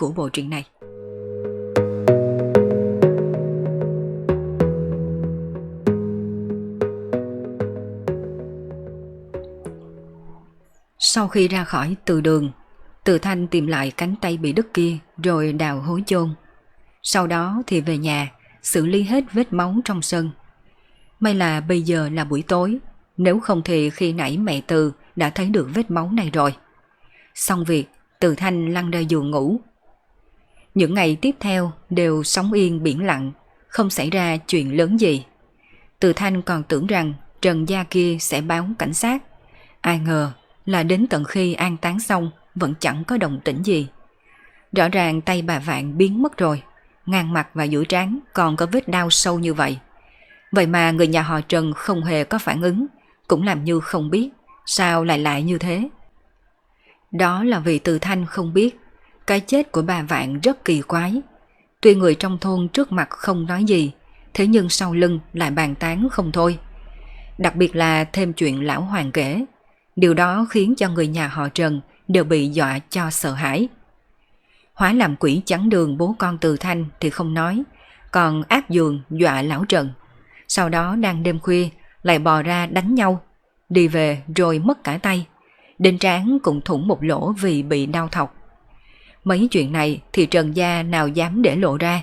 của bộ truyện này. Sau khi ra khỏi từ đường, Từ Thanh tìm lại cánh tay bị đứt kia rồi đào hố chôn. Sau đó thì về nhà, xử lý hết vết máu trong sân. May là bây giờ là buổi tối, nếu không thì khi nãy mẹ Từ đã thấy được vết máu này rồi. Xong việc, Từ Thanh lăn ra giường ngủ. Những ngày tiếp theo đều sóng yên biển lặng, không xảy ra chuyện lớn gì. Từ Thanh còn tưởng rằng Trần Gia kia sẽ báo cảnh sát. Ai ngờ là đến tận khi an táng xong vẫn chẳng có đồng tĩnh gì. Rõ ràng tay bà Vạn biến mất rồi, ngang mặt và giữa trán còn có vết đau sâu như vậy. Vậy mà người nhà họ Trần không hề có phản ứng, cũng làm như không biết, sao lại lại như thế. Đó là vì từ thanh không biết, cái chết của bà Vạn rất kỳ quái. Tuy người trong thôn trước mặt không nói gì, thế nhưng sau lưng lại bàn tán không thôi. Đặc biệt là thêm chuyện lão hoàng kể, Điều đó khiến cho người nhà họ Trần đều bị dọa cho sợ hãi. Hóa làm quỷ chắn đường bố con từ thanh thì không nói, còn áp giường dọa lão Trần. Sau đó đang đêm khuya lại bò ra đánh nhau, đi về rồi mất cả tay. Đinh tráng cũng thủng một lỗ vì bị đau thọc. Mấy chuyện này thì Trần Gia nào dám để lộ ra,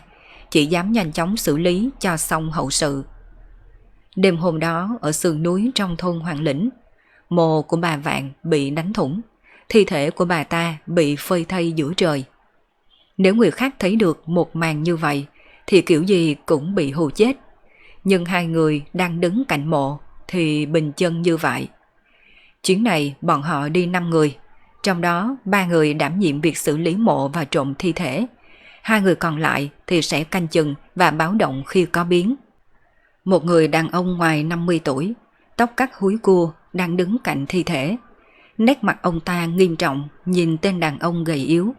chỉ dám nhanh chóng xử lý cho xong hậu sự. Đêm hôm đó ở sườn núi trong thôn Hoàng Lĩnh, Mồ của bà Vạn bị đánh thủng, thi thể của bà ta bị phơi thay giữa trời. Nếu người khác thấy được một màn như vậy, thì kiểu gì cũng bị hù chết. Nhưng hai người đang đứng cạnh mộ thì bình chân như vậy. Chuyến này bọn họ đi 5 người, trong đó ba người đảm nhiệm việc xử lý mộ và trộm thi thể. Hai người còn lại thì sẽ canh chừng và báo động khi có biến. Một người đàn ông ngoài 50 tuổi, tóc cắt húi cua, đang đứng cạnh thi thể. Nét mặt ông ta nghiêm trọng nhìn tên đàn ông gầy yếu.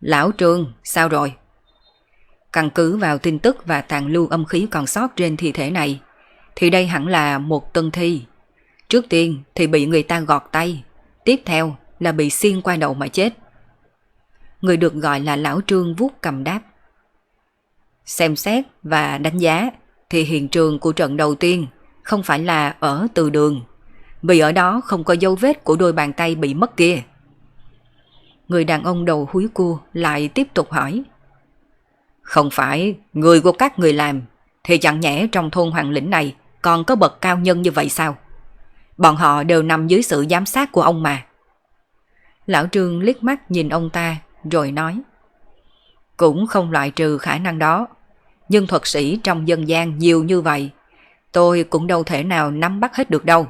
Lão Trương, sao rồi? Căn cứ vào tin tức và tàn lưu âm khí còn sót trên thi thể này, thì đây hẳn là một tân thi. Trước tiên thì bị người ta gọt tay, tiếp theo là bị xiên qua đầu mà chết. Người được gọi là Lão Trương vuốt cầm đáp. Xem xét và đánh giá thì hiện trường của trận đầu tiên không phải là ở từ đường, vì ở đó không có dấu vết của đôi bàn tay bị mất kia. Người đàn ông đầu húi cua lại tiếp tục hỏi. Không phải người của các người làm, thì chẳng nhẽ trong thôn hoàng lĩnh này còn có bậc cao nhân như vậy sao? Bọn họ đều nằm dưới sự giám sát của ông mà. Lão Trương liếc mắt nhìn ông ta rồi nói. Cũng không loại trừ khả năng đó, nhưng thuật sĩ trong dân gian nhiều như vậy tôi cũng đâu thể nào nắm bắt hết được đâu.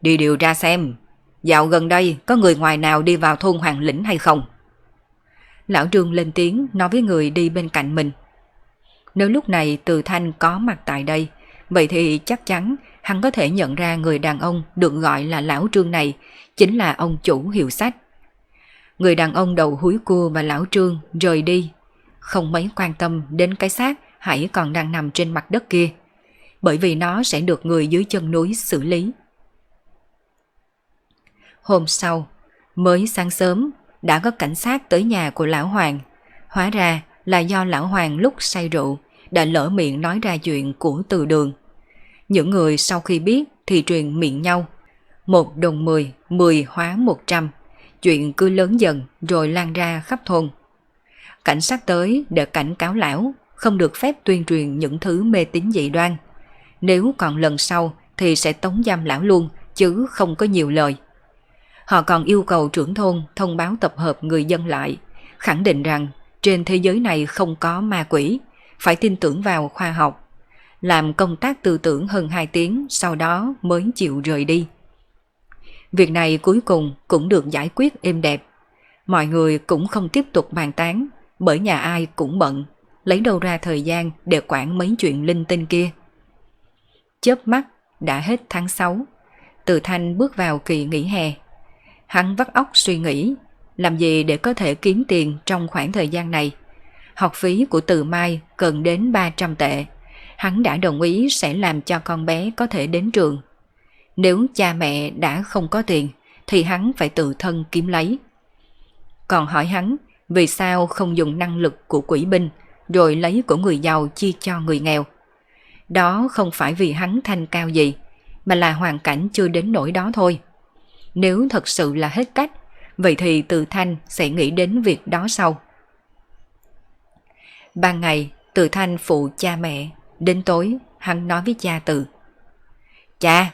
Đi điều tra xem, dạo gần đây có người ngoài nào đi vào thôn Hoàng Lĩnh hay không? Lão Trương lên tiếng nói với người đi bên cạnh mình. Nếu lúc này Từ Thanh có mặt tại đây, vậy thì chắc chắn hắn có thể nhận ra người đàn ông được gọi là Lão Trương này chính là ông chủ hiệu sách. Người đàn ông đầu húi cua và Lão Trương rời đi, không mấy quan tâm đến cái xác hãy còn đang nằm trên mặt đất kia bởi vì nó sẽ được người dưới chân núi xử lý. Hôm sau, mới sáng sớm, đã có cảnh sát tới nhà của Lão Hoàng. Hóa ra là do Lão Hoàng lúc say rượu đã lỡ miệng nói ra chuyện của từ đường. Những người sau khi biết thì truyền miệng nhau. Một đồng mười, mười hóa một trăm. Chuyện cứ lớn dần rồi lan ra khắp thôn. Cảnh sát tới để cảnh cáo lão không được phép tuyên truyền những thứ mê tín dị đoan nếu còn lần sau thì sẽ tống giam lão luôn chứ không có nhiều lời. Họ còn yêu cầu trưởng thôn thông báo tập hợp người dân lại, khẳng định rằng trên thế giới này không có ma quỷ, phải tin tưởng vào khoa học. Làm công tác tư tưởng hơn 2 tiếng sau đó mới chịu rời đi. Việc này cuối cùng cũng được giải quyết êm đẹp. Mọi người cũng không tiếp tục bàn tán bởi nhà ai cũng bận, lấy đâu ra thời gian để quản mấy chuyện linh tinh kia. Chớp mắt đã hết tháng 6, Từ Thanh bước vào kỳ nghỉ hè. Hắn vắt óc suy nghĩ, làm gì để có thể kiếm tiền trong khoảng thời gian này. Học phí của Từ Mai cần đến 300 tệ. Hắn đã đồng ý sẽ làm cho con bé có thể đến trường. Nếu cha mẹ đã không có tiền, thì hắn phải tự thân kiếm lấy. Còn hỏi hắn vì sao không dùng năng lực của quỷ binh rồi lấy của người giàu chia cho người nghèo. Đó không phải vì hắn thanh cao gì, mà là hoàn cảnh chưa đến nỗi đó thôi. Nếu thật sự là hết cách, vậy thì từ thanh sẽ nghĩ đến việc đó sau. Ban ngày, từ thanh phụ cha mẹ, đến tối hắn nói với cha từ. Cha,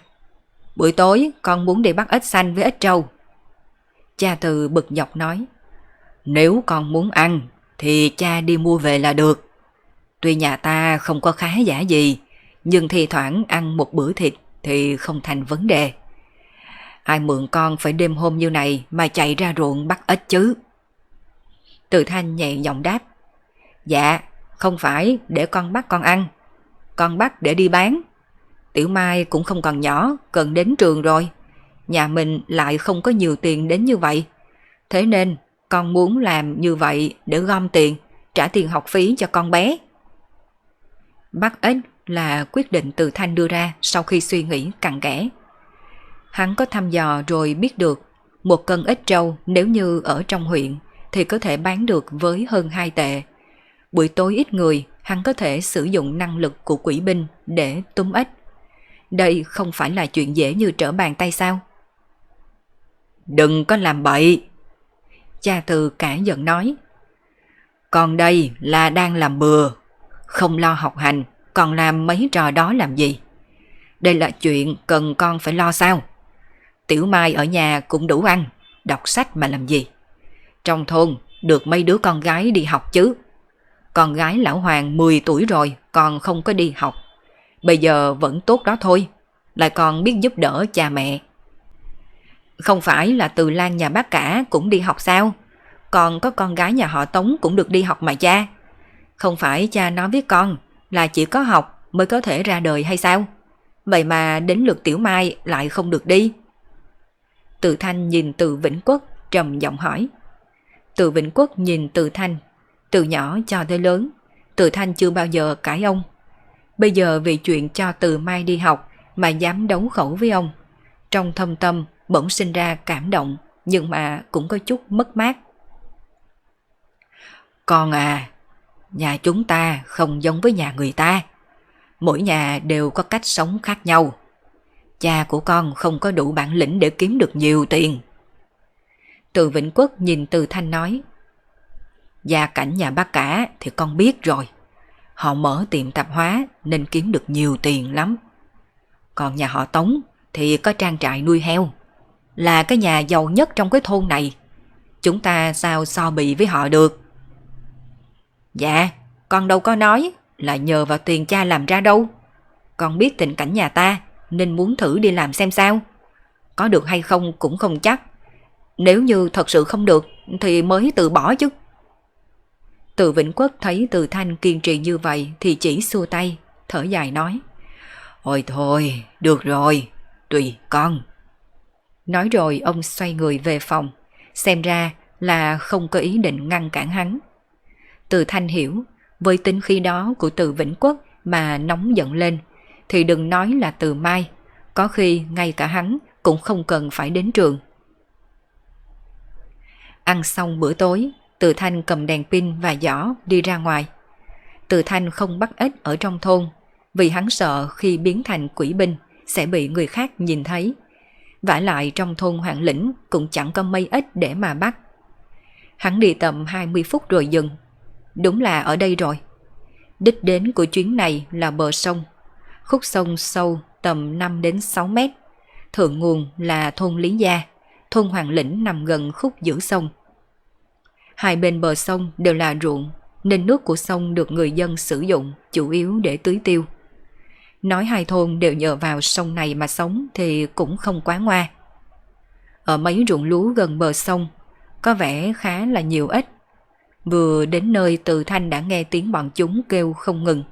buổi tối con muốn đi bắt ếch xanh với ếch trâu. Cha từ bực nhọc nói. Nếu con muốn ăn thì cha đi mua về là được. Tuy nhà ta không có khá giả gì, nhưng thi thoảng ăn một bữa thịt thì không thành vấn đề. Ai mượn con phải đêm hôm như này mà chạy ra ruộng bắt ếch chứ? Từ thanh nhẹ giọng đáp. Dạ, không phải để con bắt con ăn. Con bắt để đi bán. Tiểu Mai cũng không còn nhỏ, cần đến trường rồi. Nhà mình lại không có nhiều tiền đến như vậy. Thế nên con muốn làm như vậy để gom tiền, trả tiền học phí cho con bé. Bắt ếch là quyết định từ Thanh đưa ra sau khi suy nghĩ cặn kẽ. Hắn có thăm dò rồi biết được một cân ếch trâu nếu như ở trong huyện thì có thể bán được với hơn 2 tệ. Buổi tối ít người, hắn có thể sử dụng năng lực của quỷ binh để túm ếch. Đây không phải là chuyện dễ như trở bàn tay sao? Đừng có làm bậy, Cha từ cả giận nói. Còn đây là đang làm bừa, không lo học hành, còn làm mấy trò đó làm gì? Đây là chuyện cần con phải lo sao? Tiểu Mai ở nhà cũng đủ ăn, đọc sách mà làm gì? Trong thôn được mấy đứa con gái đi học chứ. Con gái lão Hoàng 10 tuổi rồi còn không có đi học. Bây giờ vẫn tốt đó thôi, lại còn biết giúp đỡ cha mẹ. Không phải là từ Lan nhà bác cả cũng đi học sao? Còn có con gái nhà họ Tống cũng được đi học mà cha. Không phải cha nói với con là chỉ có học mới có thể ra đời hay sao? Vậy mà đến lượt Tiểu Mai lại không được đi. Từ Thanh nhìn từ Vĩnh Quốc trầm giọng hỏi. Từ Vĩnh Quốc nhìn từ Thanh, từ nhỏ cho tới lớn, từ Thanh chưa bao giờ cãi ông. Bây giờ vì chuyện cho từ Mai đi học mà dám đấu khẩu với ông. Trong thâm tâm bỗng sinh ra cảm động nhưng mà cũng có chút mất mát. Con à, nhà chúng ta không giống với nhà người ta. Mỗi nhà đều có cách sống khác nhau. Cha của con không có đủ bản lĩnh để kiếm được nhiều tiền. Từ Vĩnh Quốc nhìn Từ Thanh nói. Gia cảnh nhà bác cả thì con biết rồi. Họ mở tiệm tạp hóa nên kiếm được nhiều tiền lắm. Còn nhà họ Tống thì có trang trại nuôi heo là cái nhà giàu nhất trong cái thôn này. Chúng ta sao so bì với họ được? Dạ, con đâu có nói là nhờ vào tiền cha làm ra đâu. Con biết tình cảnh nhà ta nên muốn thử đi làm xem sao. Có được hay không cũng không chắc. Nếu như thật sự không được thì mới từ bỏ chứ. Từ Vĩnh Quốc thấy Từ Thanh kiên trì như vậy thì chỉ xua tay, thở dài nói. Ôi thôi, được rồi, tùy con. Nói rồi ông xoay người về phòng, xem ra là không có ý định ngăn cản hắn. Từ Thanh hiểu, với tính khi đó của từ Vĩnh Quốc mà nóng giận lên, thì đừng nói là từ Mai, có khi ngay cả hắn cũng không cần phải đến trường. Ăn xong bữa tối, từ Thanh cầm đèn pin và giỏ đi ra ngoài. Từ Thanh không bắt ếch ở trong thôn, vì hắn sợ khi biến thành quỷ binh sẽ bị người khác nhìn thấy vả lại trong thôn Hoàng Lĩnh cũng chẳng có mây ít để mà bắt. Hắn đi tầm 20 phút rồi dừng. Đúng là ở đây rồi. Đích đến của chuyến này là bờ sông. Khúc sông sâu tầm 5 đến 6 mét. Thượng nguồn là thôn Lý Gia, thôn Hoàng Lĩnh nằm gần khúc giữa sông. Hai bên bờ sông đều là ruộng, nên nước của sông được người dân sử dụng chủ yếu để tưới tiêu. Nói hai thôn đều nhờ vào sông này mà sống thì cũng không quá ngoa. Ở mấy ruộng lúa gần bờ sông, có vẻ khá là nhiều ít. Vừa đến nơi từ thanh đã nghe tiếng bọn chúng kêu không ngừng.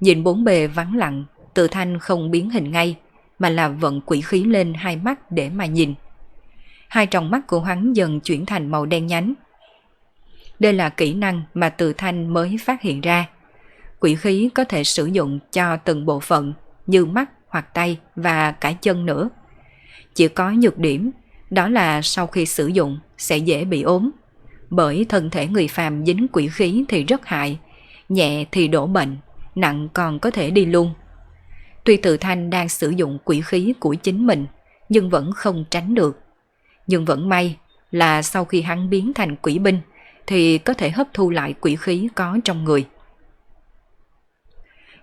Nhìn bốn bề vắng lặng, từ thanh không biến hình ngay, mà là vận quỷ khí lên hai mắt để mà nhìn. Hai tròng mắt của hắn dần chuyển thành màu đen nhánh. Đây là kỹ năng mà từ thanh mới phát hiện ra. Quỷ khí có thể sử dụng cho từng bộ phận như mắt hoặc tay và cả chân nữa. Chỉ có nhược điểm, đó là sau khi sử dụng sẽ dễ bị ốm. Bởi thân thể người phàm dính quỷ khí thì rất hại, nhẹ thì đổ bệnh, nặng còn có thể đi luôn. Tuy Từ thanh đang sử dụng quỷ khí của chính mình, nhưng vẫn không tránh được. Nhưng vẫn may là sau khi hắn biến thành quỷ binh, thì có thể hấp thu lại quỷ khí có trong người.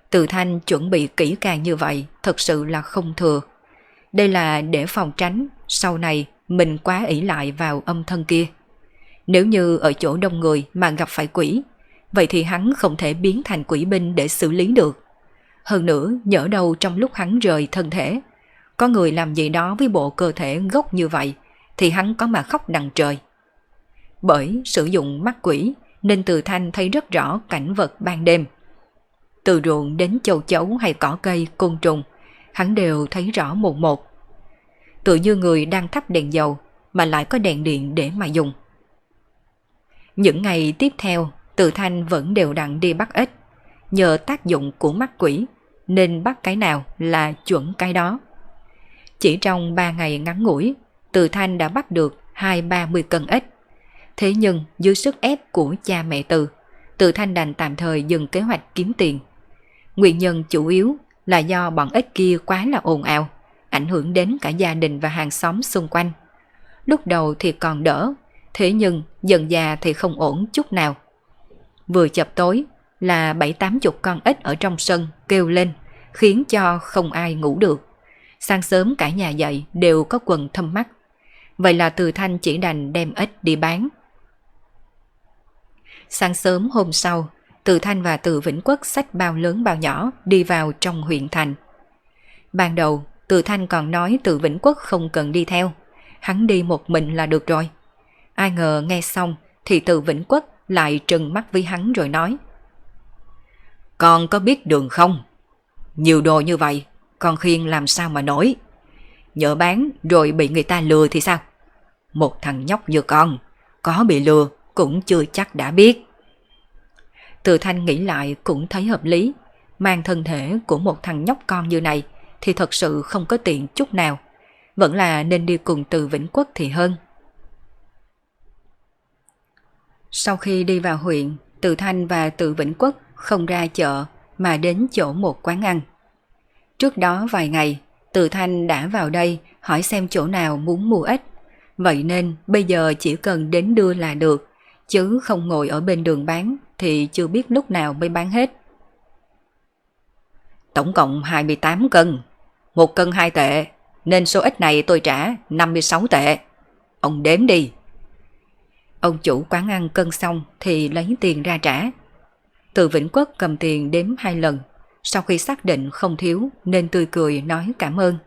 Từ thanh chuẩn bị kỹ càng như vậy thật sự là không thừa. Đây là để phòng tránh sau này mình quá ỷ lại vào âm thân kia. Nếu như ở chỗ đông người mà gặp phải quỷ, vậy thì hắn không thể biến thành quỷ binh để xử lý được. Hơn nữa, nhỡ đâu trong lúc hắn rời thân thể, có người làm gì đó với bộ cơ thể gốc như vậy, thì hắn có mà khóc đằng trời. Bởi sử dụng mắt quỷ, nên từ thanh thấy rất rõ cảnh vật ban đêm. Từ ruộng đến châu chấu hay cỏ cây, côn trùng, hắn đều thấy rõ một một. Tự như người đang thắp đèn dầu mà lại có đèn điện để mà dùng. Những ngày tiếp theo, Từ Thanh vẫn đều đặn đi bắt ếch. Nhờ tác dụng của mắt quỷ, nên bắt cái nào là chuẩn cái đó. Chỉ trong 3 ngày ngắn ngủi, Từ Thanh đã bắt được hai ba mươi cân ếch. Thế nhưng dưới sức ép của cha mẹ Từ, Từ Thanh đành tạm thời dừng kế hoạch kiếm tiền. Nguyên nhân chủ yếu là do bọn ếch kia quá là ồn ào, ảnh hưởng đến cả gia đình và hàng xóm xung quanh. Lúc đầu thì còn đỡ, thế nhưng dần già thì không ổn chút nào. Vừa chập tối là bảy tám chục con ếch ở trong sân kêu lên, khiến cho không ai ngủ được. Sáng sớm cả nhà dậy đều có quần thâm mắt. Vậy là Từ Thanh chỉ đành đem ếch đi bán. Sáng sớm hôm sau, Từ Thanh và Từ Vĩnh Quốc sách bao lớn bao nhỏ đi vào trong huyện thành. Ban đầu, Từ Thanh còn nói Từ Vĩnh Quốc không cần đi theo. Hắn đi một mình là được rồi. Ai ngờ nghe xong thì Từ Vĩnh Quốc lại trừng mắt với hắn rồi nói. Con có biết đường không? Nhiều đồ như vậy, con khiên làm sao mà nổi? Nhỡ bán rồi bị người ta lừa thì sao? Một thằng nhóc như con, có bị lừa cũng chưa chắc đã biết. Từ thanh nghĩ lại cũng thấy hợp lý, mang thân thể của một thằng nhóc con như này thì thật sự không có tiện chút nào. Vẫn là nên đi cùng từ Vĩnh Quốc thì hơn. Sau khi đi vào huyện, Từ Thanh và Từ Vĩnh Quốc không ra chợ mà đến chỗ một quán ăn. Trước đó vài ngày, Từ Thanh đã vào đây hỏi xem chỗ nào muốn mua ít. Vậy nên bây giờ chỉ cần đến đưa là được, chứ không ngồi ở bên đường bán thì chưa biết lúc nào mới bán hết. Tổng cộng 28 cân, một cân 2 tệ, nên số ít này tôi trả 56 tệ. Ông đếm đi. Ông chủ quán ăn cân xong thì lấy tiền ra trả. Từ Vĩnh Quốc cầm tiền đếm hai lần, sau khi xác định không thiếu nên tươi cười nói cảm ơn.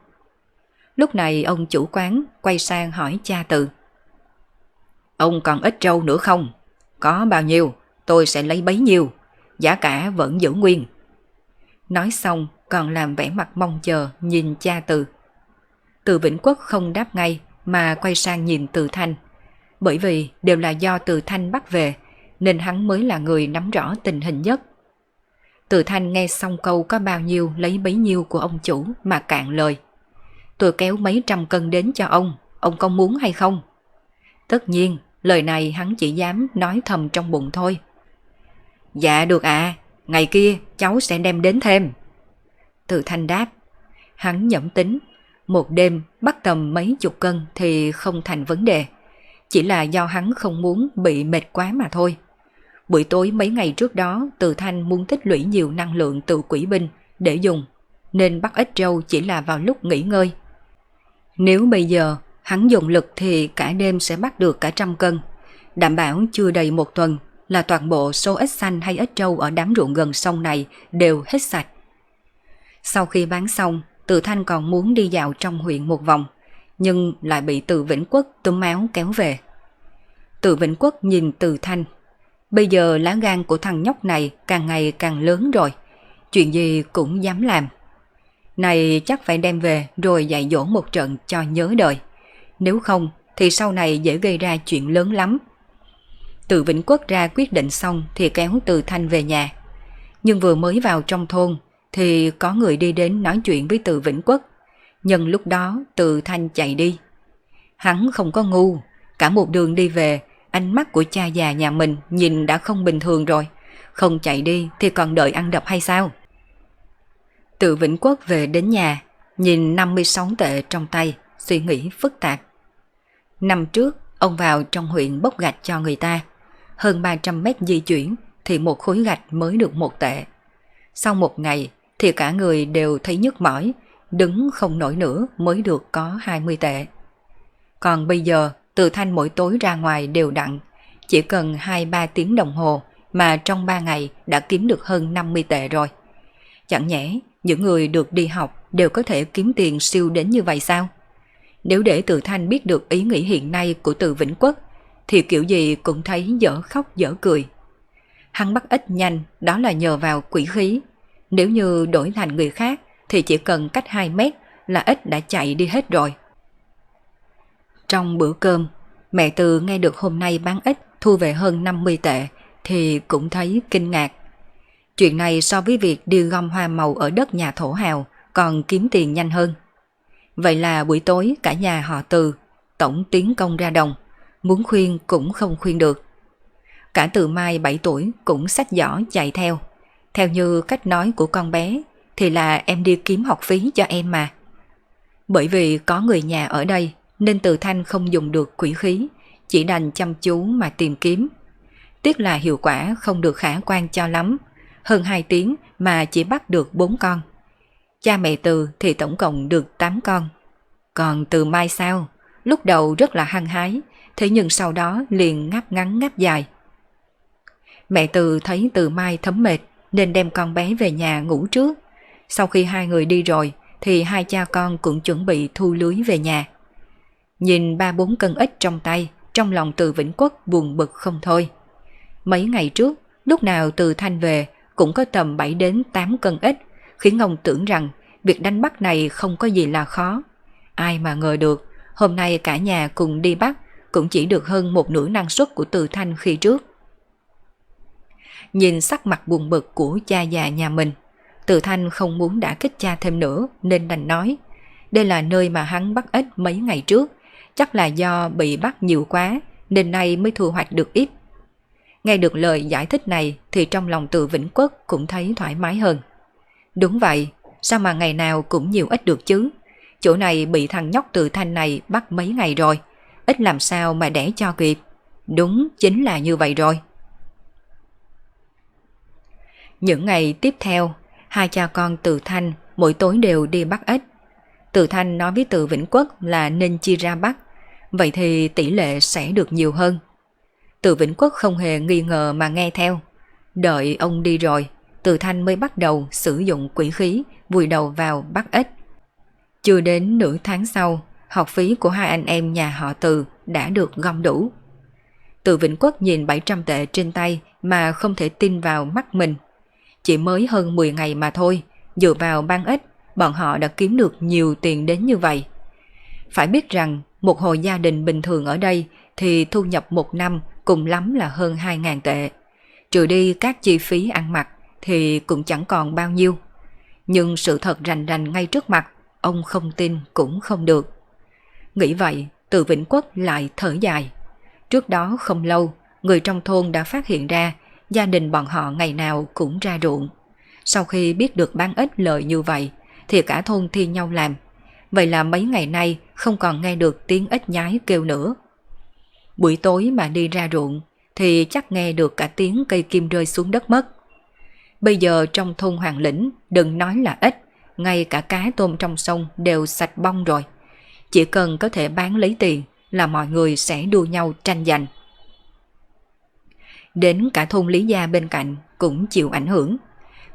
Lúc này ông chủ quán quay sang hỏi cha Từ. Ông còn ít trâu nữa không? Có bao nhiêu, tôi sẽ lấy bấy nhiêu, giá cả vẫn giữ nguyên. Nói xong còn làm vẻ mặt mong chờ nhìn cha Từ. Từ Vĩnh Quốc không đáp ngay mà quay sang nhìn Từ Thanh bởi vì đều là do Từ Thanh bắt về, nên hắn mới là người nắm rõ tình hình nhất. Từ Thanh nghe xong câu có bao nhiêu lấy bấy nhiêu của ông chủ mà cạn lời. Tôi kéo mấy trăm cân đến cho ông, ông có muốn hay không? Tất nhiên, lời này hắn chỉ dám nói thầm trong bụng thôi. Dạ được ạ, à, ngày kia cháu sẽ đem đến thêm. Từ Thanh đáp, hắn nhẩm tính, một đêm bắt tầm mấy chục cân thì không thành vấn đề. Chỉ là do hắn không muốn bị mệt quá mà thôi. Buổi tối mấy ngày trước đó, Từ Thanh muốn tích lũy nhiều năng lượng từ quỷ binh để dùng, nên bắt ít trâu chỉ là vào lúc nghỉ ngơi. Nếu bây giờ hắn dùng lực thì cả đêm sẽ bắt được cả trăm cân, đảm bảo chưa đầy một tuần là toàn bộ số ít xanh hay ít trâu ở đám ruộng gần sông này đều hết sạch. Sau khi bán xong, Từ Thanh còn muốn đi dạo trong huyện một vòng nhưng lại bị từ Vĩnh Quốc túm áo kéo về. Từ Vĩnh Quốc nhìn Từ Thanh. Bây giờ lá gan của thằng nhóc này càng ngày càng lớn rồi. Chuyện gì cũng dám làm. Này chắc phải đem về rồi dạy dỗ một trận cho nhớ đời. Nếu không thì sau này dễ gây ra chuyện lớn lắm. Từ Vĩnh Quốc ra quyết định xong thì kéo Từ Thanh về nhà. Nhưng vừa mới vào trong thôn thì có người đi đến nói chuyện với Từ Vĩnh Quốc. Nhân lúc đó Từ Thanh chạy đi. Hắn không có ngu, cả một đường đi về, ánh mắt của cha già nhà mình nhìn đã không bình thường rồi. Không chạy đi thì còn đợi ăn đập hay sao? Từ Vĩnh Quốc về đến nhà, nhìn 56 tệ trong tay, suy nghĩ phức tạp. Năm trước, ông vào trong huyện bốc gạch cho người ta. Hơn 300 mét di chuyển thì một khối gạch mới được một tệ. Sau một ngày thì cả người đều thấy nhức mỏi, đứng không nổi nữa mới được có 20 tệ. Còn bây giờ, từ thanh mỗi tối ra ngoài đều đặn, chỉ cần 2-3 tiếng đồng hồ mà trong 3 ngày đã kiếm được hơn 50 tệ rồi. Chẳng nhẽ những người được đi học đều có thể kiếm tiền siêu đến như vậy sao? Nếu để Từ Thanh biết được ý nghĩ hiện nay của Từ Vĩnh Quốc, thì kiểu gì cũng thấy dở khóc dở cười. Hắn bắt ít nhanh, đó là nhờ vào quỷ khí. Nếu như đổi thành người khác, thì chỉ cần cách 2 mét là ít đã chạy đi hết rồi. Trong bữa cơm, mẹ Từ nghe được hôm nay bán ít thu về hơn 50 tệ, thì cũng thấy kinh ngạc. Chuyện này so với việc đi gom hoa màu ở đất nhà thổ hào còn kiếm tiền nhanh hơn. Vậy là buổi tối cả nhà họ từ, tổng tiến công ra đồng, muốn khuyên cũng không khuyên được. Cả từ mai 7 tuổi cũng sách giỏ chạy theo. Theo như cách nói của con bé thì là em đi kiếm học phí cho em mà. Bởi vì có người nhà ở đây nên từ thanh không dùng được quỷ khí, chỉ đành chăm chú mà tìm kiếm. Tiếc là hiệu quả không được khả quan cho lắm, hơn 2 tiếng mà chỉ bắt được 4 con. Cha mẹ từ thì tổng cộng được 8 con. Còn từ mai sao? Lúc đầu rất là hăng hái, thế nhưng sau đó liền ngáp ngắn ngáp dài. Mẹ từ thấy từ mai thấm mệt nên đem con bé về nhà ngủ trước. Sau khi hai người đi rồi thì hai cha con cũng chuẩn bị thu lưới về nhà. Nhìn ba bốn cân ít trong tay, trong lòng từ Vĩnh Quốc buồn bực không thôi. Mấy ngày trước, lúc nào từ Thanh về cũng có tầm 7 đến 8 cân ít khiến ông tưởng rằng việc đánh bắt này không có gì là khó. Ai mà ngờ được, hôm nay cả nhà cùng đi bắt cũng chỉ được hơn một nửa năng suất của Từ Thanh khi trước. Nhìn sắc mặt buồn bực của cha già nhà mình, Từ Thanh không muốn đã kích cha thêm nữa nên đành nói, đây là nơi mà hắn bắt ít mấy ngày trước, chắc là do bị bắt nhiều quá nên nay mới thu hoạch được ít. Nghe được lời giải thích này thì trong lòng từ Vĩnh Quốc cũng thấy thoải mái hơn. Đúng vậy, sao mà ngày nào cũng nhiều ít được chứ? Chỗ này bị thằng nhóc từ thanh này bắt mấy ngày rồi, ít làm sao mà đẻ cho kịp. Đúng, chính là như vậy rồi. Những ngày tiếp theo, hai cha con từ thanh mỗi tối đều đi bắt ếch. Từ thanh nói với từ Vĩnh Quốc là nên chia ra bắt, vậy thì tỷ lệ sẽ được nhiều hơn. Từ Vĩnh Quốc không hề nghi ngờ mà nghe theo. Đợi ông đi rồi, từ Thanh mới bắt đầu sử dụng quỷ khí vùi đầu vào bắt ếch. Chưa đến nửa tháng sau, học phí của hai anh em nhà họ Từ đã được gom đủ. Từ Vĩnh Quốc nhìn 700 tệ trên tay mà không thể tin vào mắt mình. Chỉ mới hơn 10 ngày mà thôi, dựa vào ban ếch, bọn họ đã kiếm được nhiều tiền đến như vậy. Phải biết rằng, một hộ gia đình bình thường ở đây thì thu nhập một năm cùng lắm là hơn 2.000 tệ. Trừ đi các chi phí ăn mặc thì cũng chẳng còn bao nhiêu. Nhưng sự thật rành rành ngay trước mặt, ông không tin cũng không được. Nghĩ vậy, từ Vĩnh Quốc lại thở dài. Trước đó không lâu, người trong thôn đã phát hiện ra gia đình bọn họ ngày nào cũng ra ruộng. Sau khi biết được bán ít lợi như vậy, thì cả thôn thi nhau làm. Vậy là mấy ngày nay không còn nghe được tiếng ếch nhái kêu nữa. Buổi tối mà đi ra ruộng thì chắc nghe được cả tiếng cây kim rơi xuống đất mất. Bây giờ trong thôn Hoàng Lĩnh đừng nói là ít, ngay cả cá tôm trong sông đều sạch bong rồi. Chỉ cần có thể bán lấy tiền là mọi người sẽ đua nhau tranh giành. Đến cả thôn Lý Gia bên cạnh cũng chịu ảnh hưởng.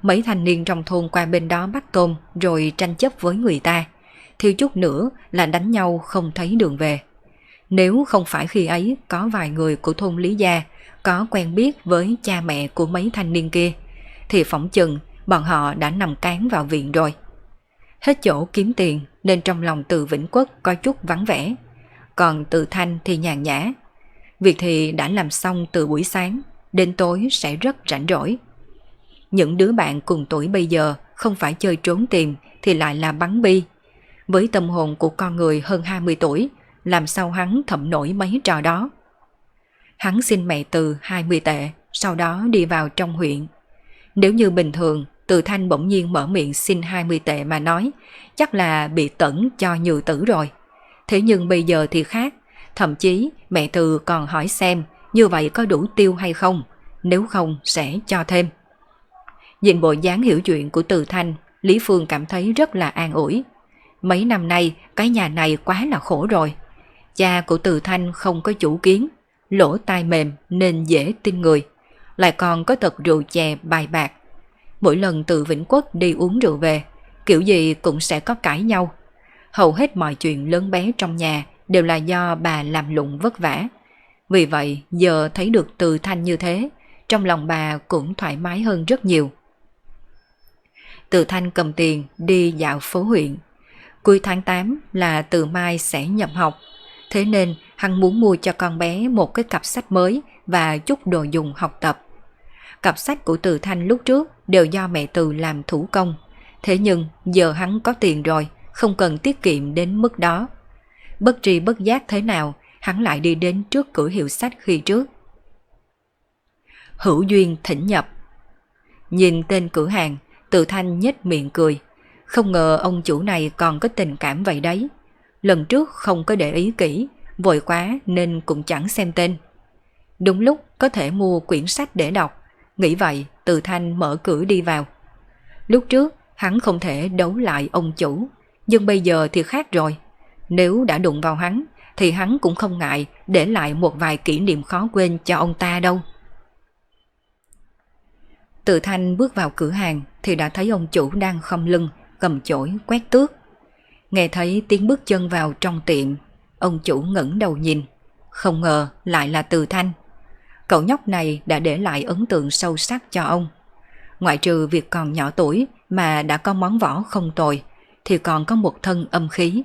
Mấy thanh niên trong thôn qua bên đó bắt tôm rồi tranh chấp với người ta. Thiếu chút nữa là đánh nhau không thấy đường về. Nếu không phải khi ấy có vài người của thôn Lý Gia có quen biết với cha mẹ của mấy thanh niên kia, thì phỏng chừng bọn họ đã nằm cán vào viện rồi. Hết chỗ kiếm tiền nên trong lòng từ Vĩnh Quốc có chút vắng vẻ, còn từ Thanh thì nhàn nhã. Việc thì đã làm xong từ buổi sáng, đến tối sẽ rất rảnh rỗi. Những đứa bạn cùng tuổi bây giờ không phải chơi trốn tìm thì lại là bắn bi. Với tâm hồn của con người hơn 20 tuổi, làm sao hắn thẩm nổi mấy trò đó. Hắn xin mẹ từ 20 tệ, sau đó đi vào trong huyện. Nếu như bình thường, từ thanh bỗng nhiên mở miệng xin 20 tệ mà nói, chắc là bị tẩn cho nhự tử rồi. Thế nhưng bây giờ thì khác, thậm chí mẹ từ còn hỏi xem như vậy có đủ tiêu hay không, nếu không sẽ cho thêm. Nhìn bộ dáng hiểu chuyện của Từ Thanh, Lý Phương cảm thấy rất là an ủi. Mấy năm nay, cái nhà này quá là khổ rồi. Cha của Từ Thanh không có chủ kiến, lỗ tai mềm nên dễ tin người. Lại còn có thật rượu chè bài bạc. Mỗi lần từ Vĩnh Quốc đi uống rượu về, kiểu gì cũng sẽ có cãi nhau. Hầu hết mọi chuyện lớn bé trong nhà đều là do bà làm lụng vất vả. Vì vậy, giờ thấy được Từ Thanh như thế, trong lòng bà cũng thoải mái hơn rất nhiều. Từ Thanh cầm tiền đi dạo phố huyện. Cuối tháng 8 là từ mai sẽ nhập học. Thế nên hắn muốn mua cho con bé một cái cặp sách mới và chút đồ dùng học tập. Cặp sách của Từ Thanh lúc trước đều do mẹ Từ làm thủ công. Thế nhưng giờ hắn có tiền rồi, không cần tiết kiệm đến mức đó. Bất tri bất giác thế nào, hắn lại đi đến trước cửa hiệu sách khi trước. Hữu Duyên thỉnh nhập Nhìn tên cửa hàng, Từ thanh nhếch miệng cười. Không ngờ ông chủ này còn có tình cảm vậy đấy. Lần trước không có để ý kỹ, vội quá nên cũng chẳng xem tên. Đúng lúc có thể mua quyển sách để đọc, nghĩ vậy từ thanh mở cửa đi vào. Lúc trước hắn không thể đấu lại ông chủ, nhưng bây giờ thì khác rồi. Nếu đã đụng vào hắn thì hắn cũng không ngại để lại một vài kỷ niệm khó quên cho ông ta đâu. Từ thanh bước vào cửa hàng thì đã thấy ông chủ đang khom lưng, cầm chổi, quét tước. Nghe thấy tiếng bước chân vào trong tiệm, ông chủ ngẩng đầu nhìn. Không ngờ lại là từ thanh. Cậu nhóc này đã để lại ấn tượng sâu sắc cho ông. Ngoại trừ việc còn nhỏ tuổi mà đã có món võ không tồi, thì còn có một thân âm khí.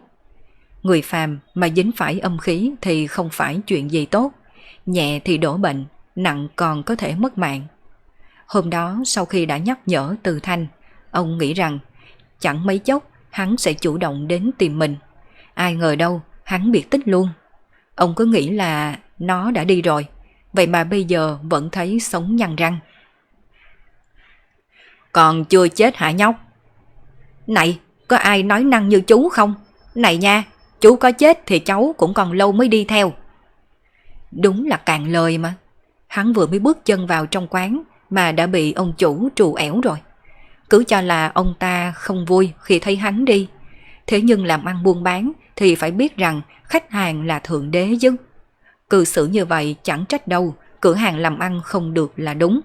Người phàm mà dính phải âm khí thì không phải chuyện gì tốt. Nhẹ thì đổ bệnh, nặng còn có thể mất mạng. Hôm đó sau khi đã nhắc nhở từ thanh, ông nghĩ rằng chẳng mấy chốc hắn sẽ chủ động đến tìm mình. Ai ngờ đâu hắn biệt tích luôn. Ông cứ nghĩ là nó đã đi rồi, vậy mà bây giờ vẫn thấy sống nhăn răng. Còn chưa chết hả nhóc? Này, có ai nói năng như chú không? Này nha, chú có chết thì cháu cũng còn lâu mới đi theo. Đúng là cạn lời mà. Hắn vừa mới bước chân vào trong quán mà đã bị ông chủ trù ẻo rồi. Cứ cho là ông ta không vui khi thấy hắn đi. Thế nhưng làm ăn buôn bán thì phải biết rằng khách hàng là thượng đế chứ. Cư xử như vậy chẳng trách đâu, cửa hàng làm ăn không được là đúng.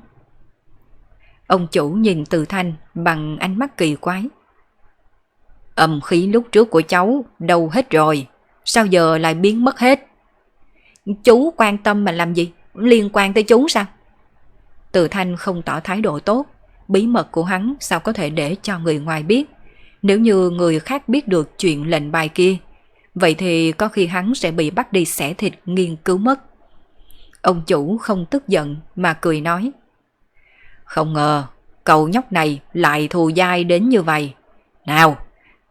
Ông chủ nhìn từ thanh bằng ánh mắt kỳ quái. Âm khí lúc trước của cháu đâu hết rồi, sao giờ lại biến mất hết? Chú quan tâm mà làm gì? Liên quan tới chú sao? Từ Thanh không tỏ thái độ tốt, bí mật của hắn sao có thể để cho người ngoài biết. Nếu như người khác biết được chuyện lệnh bài kia, vậy thì có khi hắn sẽ bị bắt đi xẻ thịt nghiên cứu mất. Ông chủ không tức giận mà cười nói. Không ngờ, cậu nhóc này lại thù dai đến như vậy. Nào,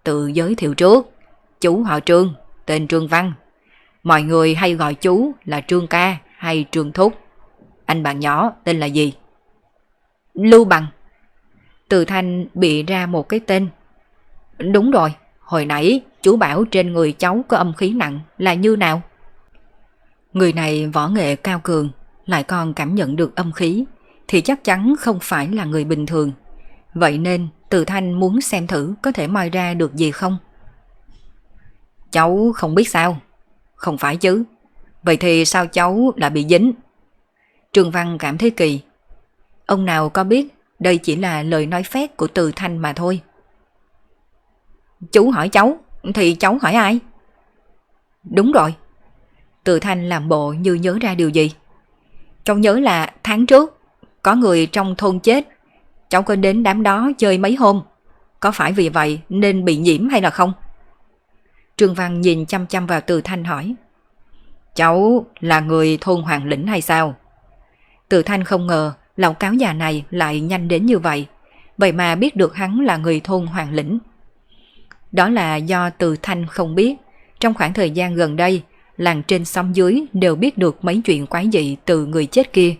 tự giới thiệu trước, chú họ Trương, tên Trương Văn. Mọi người hay gọi chú là Trương Ca hay Trương Thúc. Anh bạn nhỏ tên là gì? Lưu Bằng. Từ Thanh bị ra một cái tên. Đúng rồi, hồi nãy chú bảo trên người cháu có âm khí nặng là như nào? Người này võ nghệ cao cường, lại còn cảm nhận được âm khí, thì chắc chắn không phải là người bình thường. Vậy nên Từ Thanh muốn xem thử có thể moi ra được gì không? Cháu không biết sao? Không phải chứ. Vậy thì sao cháu lại bị dính? trường Văn cảm thấy kỳ. Ông nào có biết đây chỉ là lời nói phét của Từ Thanh mà thôi. Chú hỏi cháu, thì cháu hỏi ai? Đúng rồi. Từ Thanh làm bộ như nhớ ra điều gì. Cháu nhớ là tháng trước, có người trong thôn chết. Cháu có đến đám đó chơi mấy hôm. Có phải vì vậy nên bị nhiễm hay là không? Trương Văn nhìn chăm chăm vào Từ Thanh hỏi. Cháu là người thôn Hoàng Lĩnh hay sao? Từ Thanh không ngờ lão cáo già này lại nhanh đến như vậy. Vậy mà biết được hắn là người thôn Hoàng Lĩnh. Đó là do Từ Thanh không biết. Trong khoảng thời gian gần đây, làng trên sông dưới đều biết được mấy chuyện quái dị từ người chết kia.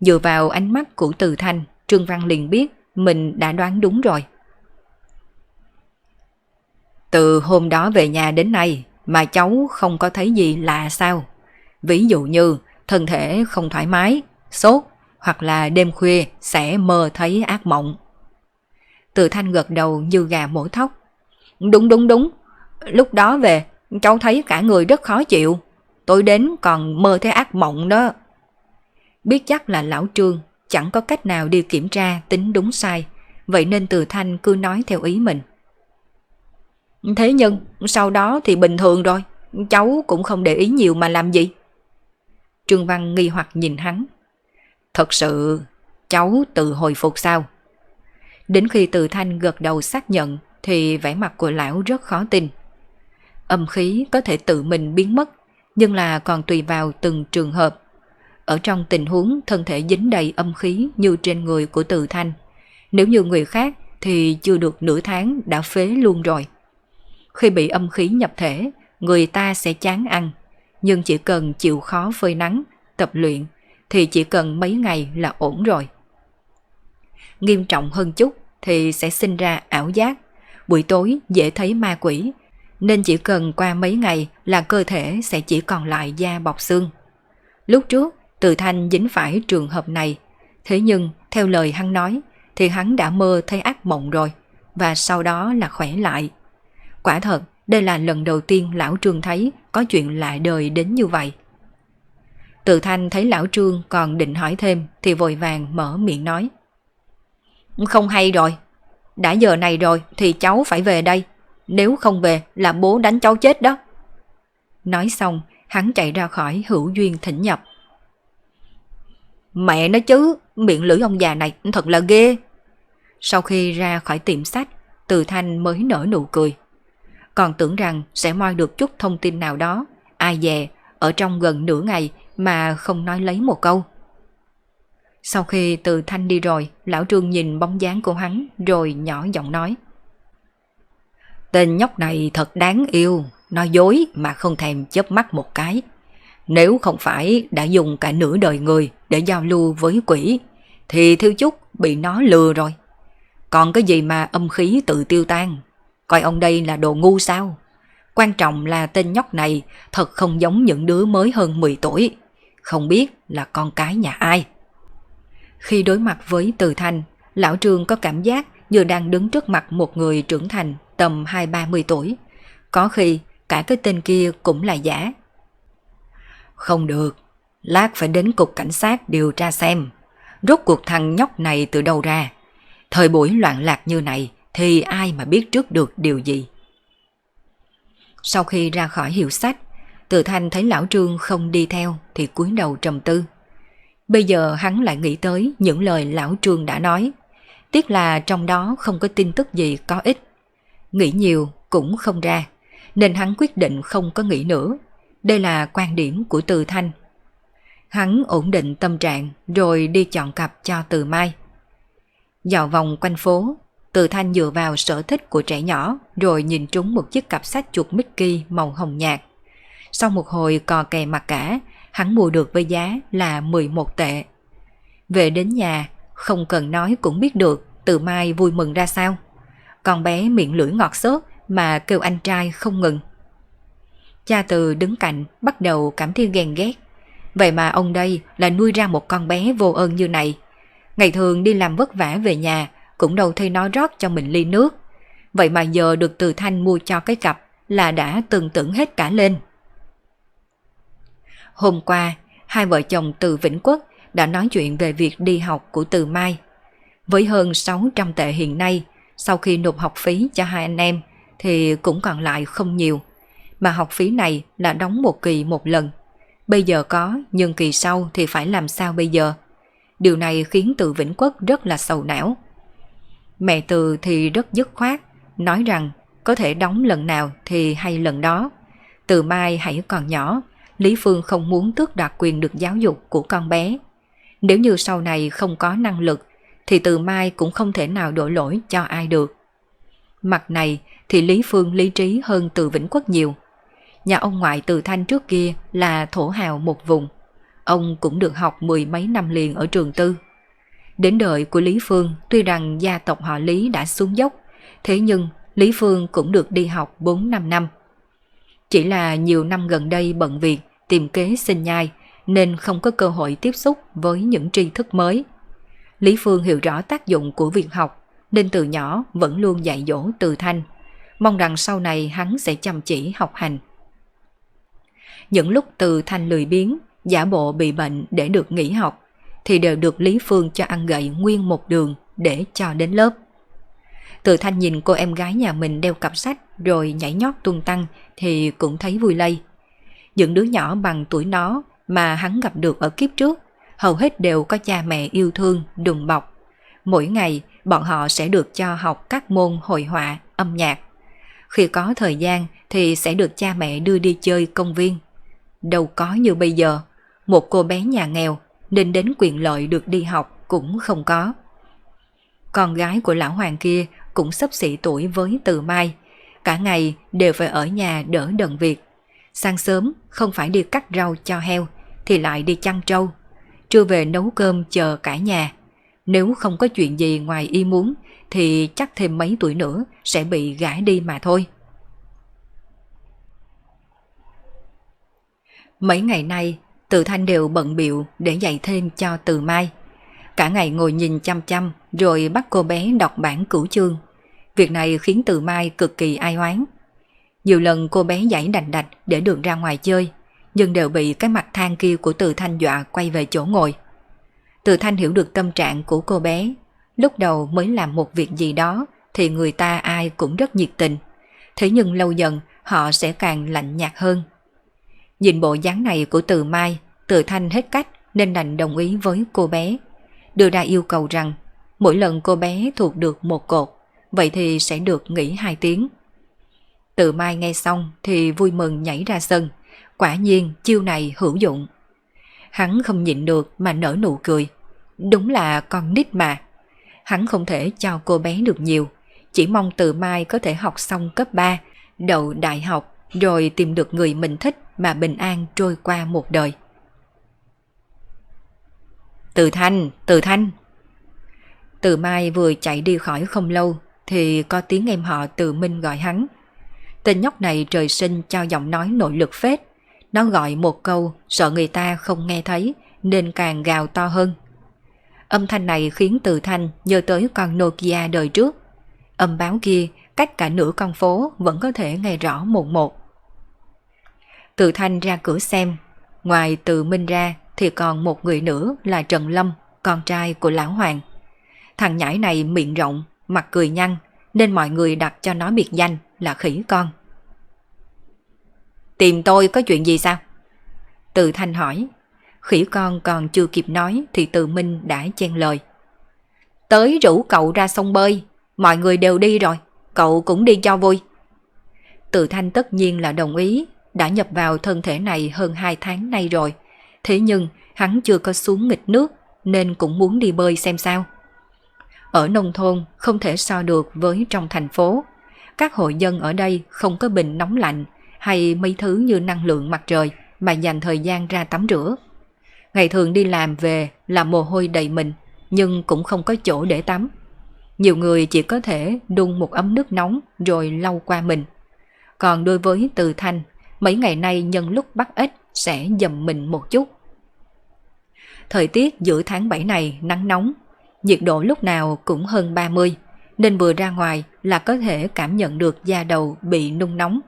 Dựa vào ánh mắt của Từ Thanh, Trương Văn liền biết mình đã đoán đúng rồi. Từ hôm đó về nhà đến nay mà cháu không có thấy gì lạ sao? Ví dụ như thân thể không thoải mái, sốt hoặc là đêm khuya sẽ mơ thấy ác mộng. Từ thanh gật đầu như gà mổ thóc. Đúng đúng đúng, lúc đó về cháu thấy cả người rất khó chịu. Tôi đến còn mơ thấy ác mộng đó. Biết chắc là lão trương chẳng có cách nào đi kiểm tra tính đúng sai, vậy nên từ thanh cứ nói theo ý mình. Thế nhưng sau đó thì bình thường rồi, cháu cũng không để ý nhiều mà làm gì. Trương Văn nghi hoặc nhìn hắn. Thật sự cháu tự hồi phục sao? Đến khi từ thanh gật đầu xác nhận thì vẻ mặt của lão rất khó tin. Âm khí có thể tự mình biến mất, nhưng là còn tùy vào từng trường hợp. Ở trong tình huống thân thể dính đầy âm khí như trên người của từ thanh, nếu như người khác thì chưa được nửa tháng đã phế luôn rồi. Khi bị âm khí nhập thể, người ta sẽ chán ăn, nhưng chỉ cần chịu khó phơi nắng, tập luyện thì chỉ cần mấy ngày là ổn rồi. Nghiêm trọng hơn chút thì sẽ sinh ra ảo giác, buổi tối dễ thấy ma quỷ, nên chỉ cần qua mấy ngày là cơ thể sẽ chỉ còn lại da bọc xương. Lúc trước, Từ Thanh dính phải trường hợp này, thế nhưng theo lời hắn nói thì hắn đã mơ thấy ác mộng rồi, và sau đó là khỏe lại. Quả thật, đây là lần đầu tiên lão Trương thấy có chuyện lạ đời đến như vậy. Từ thanh thấy lão Trương còn định hỏi thêm thì vội vàng mở miệng nói. Không hay rồi, đã giờ này rồi thì cháu phải về đây, nếu không về là bố đánh cháu chết đó. Nói xong, hắn chạy ra khỏi hữu duyên thỉnh nhập. Mẹ nói chứ, miệng lưỡi ông già này thật là ghê. Sau khi ra khỏi tiệm sách, Từ Thanh mới nở nụ cười còn tưởng rằng sẽ moi được chút thông tin nào đó, ai dè, ở trong gần nửa ngày mà không nói lấy một câu. Sau khi từ thanh đi rồi, lão trương nhìn bóng dáng của hắn rồi nhỏ giọng nói. Tên nhóc này thật đáng yêu, nói dối mà không thèm chớp mắt một cái. Nếu không phải đã dùng cả nửa đời người để giao lưu với quỷ, thì thiếu chút bị nó lừa rồi. Còn cái gì mà âm khí tự tiêu tan, Coi ông đây là đồ ngu sao? Quan trọng là tên nhóc này thật không giống những đứa mới hơn 10 tuổi. Không biết là con cái nhà ai. Khi đối mặt với Từ Thanh, Lão Trương có cảm giác như đang đứng trước mặt một người trưởng thành tầm 2-30 tuổi. Có khi cả cái tên kia cũng là giả. Không được, lát phải đến cục cảnh sát điều tra xem. Rốt cuộc thằng nhóc này từ đâu ra. Thời buổi loạn lạc như này, thì ai mà biết trước được điều gì. Sau khi ra khỏi hiệu sách, Từ Thanh thấy lão Trương không đi theo thì cúi đầu trầm tư. Bây giờ hắn lại nghĩ tới những lời lão Trương đã nói. Tiếc là trong đó không có tin tức gì có ích. Nghĩ nhiều cũng không ra, nên hắn quyết định không có nghĩ nữa. Đây là quan điểm của Từ Thanh. Hắn ổn định tâm trạng rồi đi chọn cặp cho Từ Mai. Dạo vòng quanh phố, từ thanh dựa vào sở thích của trẻ nhỏ rồi nhìn trúng một chiếc cặp sách chuột Mickey màu hồng nhạt. Sau một hồi cò kè mặt cả, hắn mua được với giá là 11 tệ. Về đến nhà, không cần nói cũng biết được từ mai vui mừng ra sao. Con bé miệng lưỡi ngọt xớt mà kêu anh trai không ngừng. Cha từ đứng cạnh bắt đầu cảm thấy ghen ghét. Vậy mà ông đây là nuôi ra một con bé vô ơn như này. Ngày thường đi làm vất vả về nhà cũng đâu thấy nó rót cho mình ly nước. Vậy mà giờ được từ thanh mua cho cái cặp là đã từng tưởng hết cả lên. Hôm qua, hai vợ chồng từ Vĩnh Quốc đã nói chuyện về việc đi học của Từ Mai. Với hơn 600 tệ hiện nay, sau khi nộp học phí cho hai anh em thì cũng còn lại không nhiều. mà học phí này là đóng một kỳ một lần. Bây giờ có, nhưng kỳ sau thì phải làm sao bây giờ? Điều này khiến từ Vĩnh Quốc rất là sầu não. Mẹ từ thì rất dứt khoát, nói rằng có thể đóng lần nào thì hay lần đó. Từ mai hãy còn nhỏ, Lý Phương không muốn tước đoạt quyền được giáo dục của con bé. Nếu như sau này không có năng lực, thì từ mai cũng không thể nào đổ lỗi cho ai được. Mặt này thì Lý Phương lý trí hơn từ Vĩnh Quốc nhiều. Nhà ông ngoại từ Thanh trước kia là thổ hào một vùng. Ông cũng được học mười mấy năm liền ở trường tư. Đến đời của Lý Phương tuy rằng gia tộc họ Lý đã xuống dốc, thế nhưng Lý Phương cũng được đi học 4-5 năm. Chỉ là nhiều năm gần đây bận việc, tìm kế sinh nhai, nên không có cơ hội tiếp xúc với những tri thức mới. Lý Phương hiểu rõ tác dụng của việc học, nên từ nhỏ vẫn luôn dạy dỗ từ thanh, mong rằng sau này hắn sẽ chăm chỉ học hành. Những lúc từ thanh lười biếng, giả bộ bị bệnh để được nghỉ học, thì đều được Lý Phương cho ăn gậy nguyên một đường để cho đến lớp. Từ thanh nhìn cô em gái nhà mình đeo cặp sách rồi nhảy nhót tung tăng thì cũng thấy vui lây. Những đứa nhỏ bằng tuổi nó mà hắn gặp được ở kiếp trước, hầu hết đều có cha mẹ yêu thương, đùm bọc. Mỗi ngày, bọn họ sẽ được cho học các môn hội họa, âm nhạc. Khi có thời gian thì sẽ được cha mẹ đưa đi chơi công viên. Đâu có như bây giờ, một cô bé nhà nghèo nên đến quyền lợi được đi học cũng không có. Con gái của lão hoàng kia cũng sắp xỉ tuổi với từ mai, cả ngày đều phải ở nhà đỡ đần việc. Sáng sớm không phải đi cắt rau cho heo thì lại đi chăn trâu. Trưa về nấu cơm chờ cả nhà. Nếu không có chuyện gì ngoài y muốn thì chắc thêm mấy tuổi nữa sẽ bị gãi đi mà thôi. Mấy ngày nay, Từ Thanh đều bận biệu để dạy thêm cho Từ Mai. Cả ngày ngồi nhìn chăm chăm rồi bắt cô bé đọc bản cửu chương. Việc này khiến Từ Mai cực kỳ ai oán. Nhiều lần cô bé giải đành đạch để được ra ngoài chơi, nhưng đều bị cái mặt than kia của Từ Thanh dọa quay về chỗ ngồi. Từ Thanh hiểu được tâm trạng của cô bé. Lúc đầu mới làm một việc gì đó thì người ta ai cũng rất nhiệt tình. Thế nhưng lâu dần họ sẽ càng lạnh nhạt hơn. Nhìn bộ dáng này của Từ Mai, Từ Thanh hết cách nên đành đồng ý với cô bé. Đưa ra yêu cầu rằng mỗi lần cô bé thuộc được một cột, vậy thì sẽ được nghỉ hai tiếng. Từ Mai nghe xong thì vui mừng nhảy ra sân. Quả nhiên chiêu này hữu dụng. Hắn không nhịn được mà nở nụ cười. Đúng là con nít mà. Hắn không thể cho cô bé được nhiều. Chỉ mong từ mai có thể học xong cấp 3, đậu đại học, rồi tìm được người mình thích mà bình an trôi qua một đời. Từ Thanh, Từ Thanh. Từ Mai vừa chạy đi khỏi không lâu thì có tiếng em họ Từ Minh gọi hắn. Tên nhóc này trời sinh cho giọng nói nội lực phết. Nó gọi một câu sợ người ta không nghe thấy nên càng gào to hơn. Âm thanh này khiến Từ Thanh nhớ tới con Nokia đời trước. Âm báo kia cách cả nửa con phố vẫn có thể nghe rõ một một. Từ Thanh ra cửa xem, ngoài Từ Minh ra thì còn một người nữa là Trần Lâm, con trai của Lão Hoàng. Thằng nhãi này miệng rộng, mặt cười nhăn nên mọi người đặt cho nó biệt danh là khỉ con. Tìm tôi có chuyện gì sao? Từ Thanh hỏi. Khỉ con còn chưa kịp nói thì Từ Minh đã chen lời. Tới rủ cậu ra sông bơi, mọi người đều đi rồi, cậu cũng đi cho vui. Từ Thanh tất nhiên là đồng ý, đã nhập vào thân thể này hơn 2 tháng nay rồi. Thế nhưng hắn chưa có xuống nghịch nước nên cũng muốn đi bơi xem sao. Ở nông thôn không thể so được với trong thành phố. Các hội dân ở đây không có bình nóng lạnh hay mấy thứ như năng lượng mặt trời mà dành thời gian ra tắm rửa. Ngày thường đi làm về là mồ hôi đầy mình nhưng cũng không có chỗ để tắm. Nhiều người chỉ có thể đun một ấm nước nóng rồi lau qua mình. Còn đối với Từ Thanh, mấy ngày nay nhân lúc bắt ếch sẽ dầm mình một chút. Thời tiết giữa tháng 7 này nắng nóng, nhiệt độ lúc nào cũng hơn 30, nên vừa ra ngoài là có thể cảm nhận được da đầu bị nung nóng.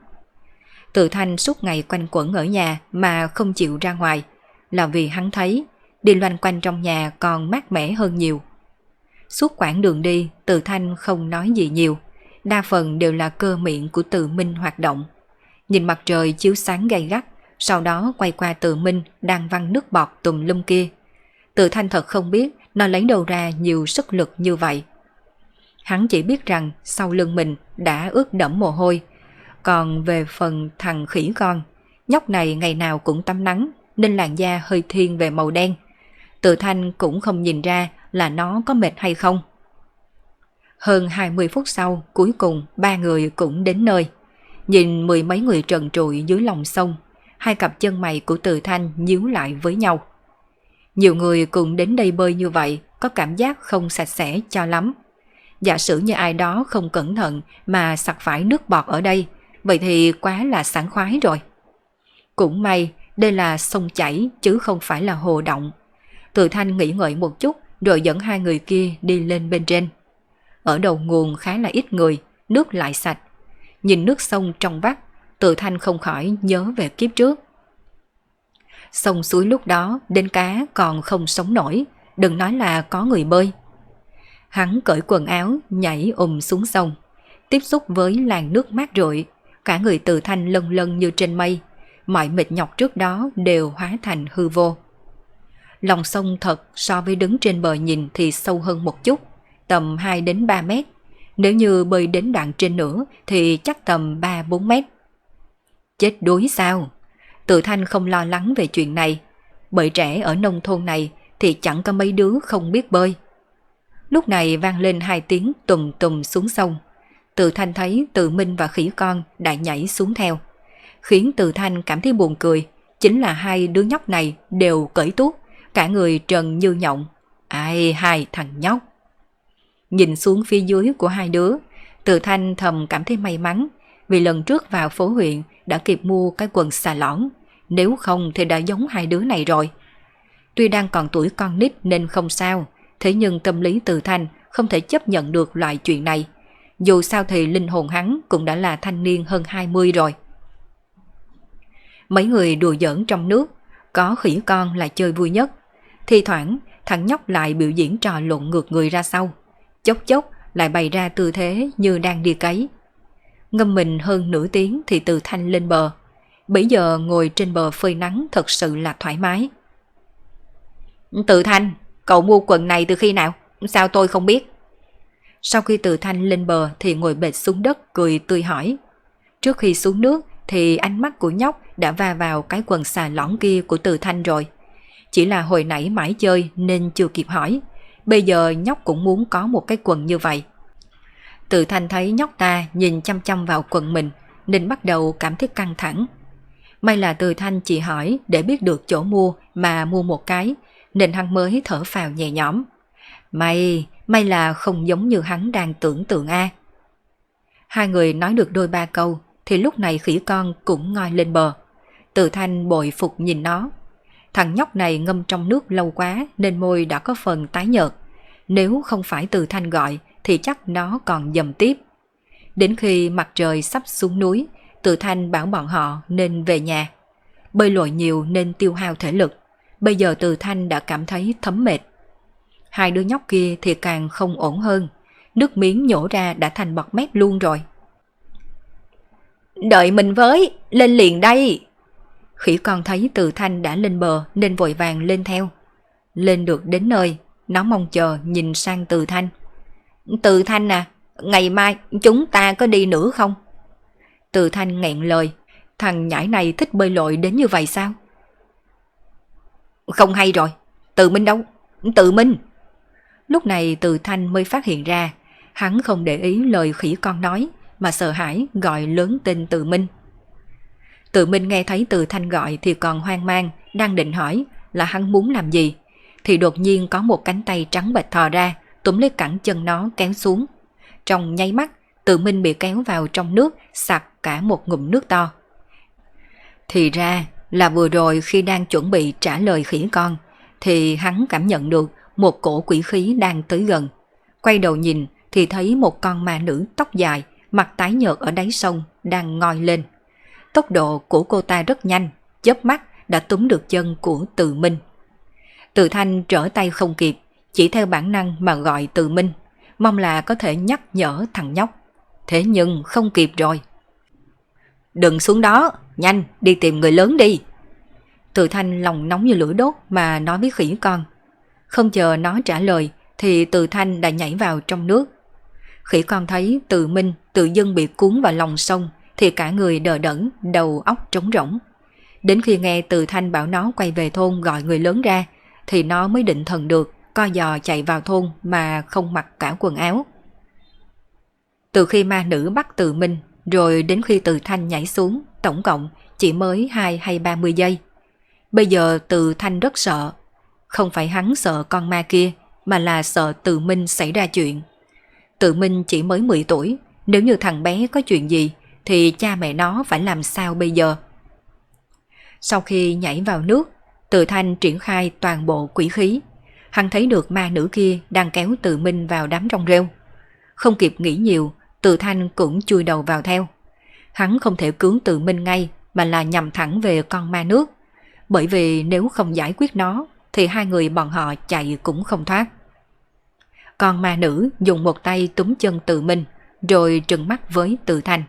Từ thanh suốt ngày quanh quẩn ở nhà mà không chịu ra ngoài, là vì hắn thấy đi loanh quanh trong nhà còn mát mẻ hơn nhiều. Suốt quãng đường đi, từ thanh không nói gì nhiều, đa phần đều là cơ miệng của từ minh hoạt động. Nhìn mặt trời chiếu sáng gay gắt, sau đó quay qua tự minh đang văng nước bọt tùm lum kia. Tự thanh thật không biết nó lấy đâu ra nhiều sức lực như vậy. Hắn chỉ biết rằng sau lưng mình đã ướt đẫm mồ hôi. Còn về phần thằng khỉ con, nhóc này ngày nào cũng tắm nắng nên làn da hơi thiên về màu đen. Tự thanh cũng không nhìn ra là nó có mệt hay không. Hơn 20 phút sau, cuối cùng ba người cũng đến nơi. Nhìn mười mấy người trần trụi dưới lòng sông, hai cặp chân mày của Từ Thanh nhíu lại với nhau. Nhiều người cùng đến đây bơi như vậy, có cảm giác không sạch sẽ cho lắm. Giả sử như ai đó không cẩn thận mà sặc phải nước bọt ở đây, vậy thì quá là sảng khoái rồi. Cũng may, đây là sông chảy chứ không phải là hồ động. Từ Thanh nghĩ ngợi một chút rồi dẫn hai người kia đi lên bên trên. Ở đầu nguồn khá là ít người, nước lại sạch. Nhìn nước sông trong vắt, tự thanh không khỏi nhớ về kiếp trước. Sông suối lúc đó đến cá còn không sống nổi, đừng nói là có người bơi. Hắn cởi quần áo, nhảy ùm xuống sông, tiếp xúc với làn nước mát rượi, cả người từ thanh lân lân như trên mây, mọi mệt nhọc trước đó đều hóa thành hư vô. Lòng sông thật so với đứng trên bờ nhìn thì sâu hơn một chút, tầm 2 đến 3 mét. Nếu như bơi đến đoạn trên nữa thì chắc tầm 3-4 mét. Chết đuối sao? Tự Thanh không lo lắng về chuyện này. Bởi trẻ ở nông thôn này thì chẳng có mấy đứa không biết bơi. Lúc này vang lên hai tiếng tùm tùm xuống sông. Tự Thanh thấy Tự Minh và khỉ con đã nhảy xuống theo. Khiến Tự Thanh cảm thấy buồn cười. Chính là hai đứa nhóc này đều cởi tuốt, cả người trần như nhộng. Ai hai thằng nhóc. Nhìn xuống phía dưới của hai đứa, Từ Thanh thầm cảm thấy may mắn vì lần trước vào phố huyện đã kịp mua cái quần xà lõn, nếu không thì đã giống hai đứa này rồi. Tuy đang còn tuổi con nít nên không sao, thế nhưng tâm lý Từ Thanh không thể chấp nhận được loại chuyện này. Dù sao thì linh hồn hắn cũng đã là thanh niên hơn 20 rồi. Mấy người đùa giỡn trong nước, có khỉ con là chơi vui nhất. Thì thoảng, thằng nhóc lại biểu diễn trò lộn ngược người ra sau chốc chốc lại bày ra tư thế như đang đi cấy. Ngâm mình hơn nửa tiếng thì từ thanh lên bờ. Bây giờ ngồi trên bờ phơi nắng thật sự là thoải mái. Tự thanh, cậu mua quần này từ khi nào? Sao tôi không biết? Sau khi từ thanh lên bờ thì ngồi bệt xuống đất cười tươi hỏi. Trước khi xuống nước thì ánh mắt của nhóc đã va vào cái quần xà lõng kia của từ thanh rồi. Chỉ là hồi nãy mãi chơi nên chưa kịp hỏi. Bây giờ nhóc cũng muốn có một cái quần như vậy. Tự thanh thấy nhóc ta nhìn chăm chăm vào quần mình nên bắt đầu cảm thấy căng thẳng. May là từ thanh chỉ hỏi để biết được chỗ mua mà mua một cái nên hắn mới thở phào nhẹ nhõm. May, may là không giống như hắn đang tưởng tượng a. Hai người nói được đôi ba câu thì lúc này khỉ con cũng ngoi lên bờ. Từ thanh bội phục nhìn nó. Thằng nhóc này ngâm trong nước lâu quá nên môi đã có phần tái nhợt. Nếu không phải từ thanh gọi thì chắc nó còn dầm tiếp. Đến khi mặt trời sắp xuống núi, từ thanh bảo bọn họ nên về nhà. Bơi lội nhiều nên tiêu hao thể lực. Bây giờ từ thanh đã cảm thấy thấm mệt. Hai đứa nhóc kia thì càng không ổn hơn. Nước miếng nhổ ra đã thành bọt mép luôn rồi. Đợi mình với, lên liền đây. Khỉ con thấy từ thanh đã lên bờ nên vội vàng lên theo. Lên được đến nơi, nó mong chờ nhìn sang từ thanh. Từ thanh à, ngày mai chúng ta có đi nữa không? Từ thanh nghẹn lời, thằng nhãi này thích bơi lội đến như vậy sao? Không hay rồi, Tự minh đâu, Tự minh. Lúc này từ thanh mới phát hiện ra, hắn không để ý lời khỉ con nói, mà sợ hãi gọi lớn tên Tự minh. Tự Minh nghe thấy từ thanh gọi thì còn hoang mang, đang định hỏi là hắn muốn làm gì. Thì đột nhiên có một cánh tay trắng bệch thò ra, túm lấy cẳng chân nó kéo xuống. Trong nháy mắt, tự Minh bị kéo vào trong nước, sặc cả một ngụm nước to. Thì ra là vừa rồi khi đang chuẩn bị trả lời khỉ con, thì hắn cảm nhận được một cổ quỷ khí đang tới gần. Quay đầu nhìn thì thấy một con ma nữ tóc dài, mặt tái nhợt ở đáy sông đang ngoi lên. Tốc độ của cô ta rất nhanh, chớp mắt đã túm được chân của Từ Minh. Từ Thanh trở tay không kịp, chỉ theo bản năng mà gọi Từ Minh, mong là có thể nhắc nhở thằng nhóc. Thế nhưng không kịp rồi đừng xuống đó, nhanh, đi tìm người lớn đi. Từ thanh lòng nóng như lửa đốt mà nói với khỉ con. Không chờ nó trả lời thì từ thanh đã nhảy vào trong nước. Khỉ con thấy từ minh tự dưng bị cuốn vào lòng sông thì cả người đờ đẫn, đầu óc trống rỗng. Đến khi nghe từ thanh bảo nó quay về thôn gọi người lớn ra thì nó mới định thần được, co giò chạy vào thôn mà không mặc cả quần áo. Từ khi ma nữ bắt từ minh rồi đến khi từ thanh nhảy xuống, tổng cộng chỉ mới 2 hay 30 giây. Bây giờ từ thanh rất sợ. Không phải hắn sợ con ma kia, mà là sợ từ minh xảy ra chuyện. Tự minh chỉ mới 10 tuổi, nếu như thằng bé có chuyện gì, thì cha mẹ nó phải làm sao bây giờ? Sau khi nhảy vào nước, Từ Thanh triển khai toàn bộ quỷ khí. Hắn thấy được ma nữ kia đang kéo Từ Minh vào đám rong rêu. Không kịp nghĩ nhiều, từ Thanh cũng chui đầu vào theo. Hắn không thể cứu Từ Minh ngay mà là nhằm thẳng về con ma nước. Bởi vì nếu không giải quyết nó thì hai người bọn họ chạy cũng không thoát. Con ma nữ dùng một tay túm chân Từ Minh rồi trừng mắt với Từ Thanh.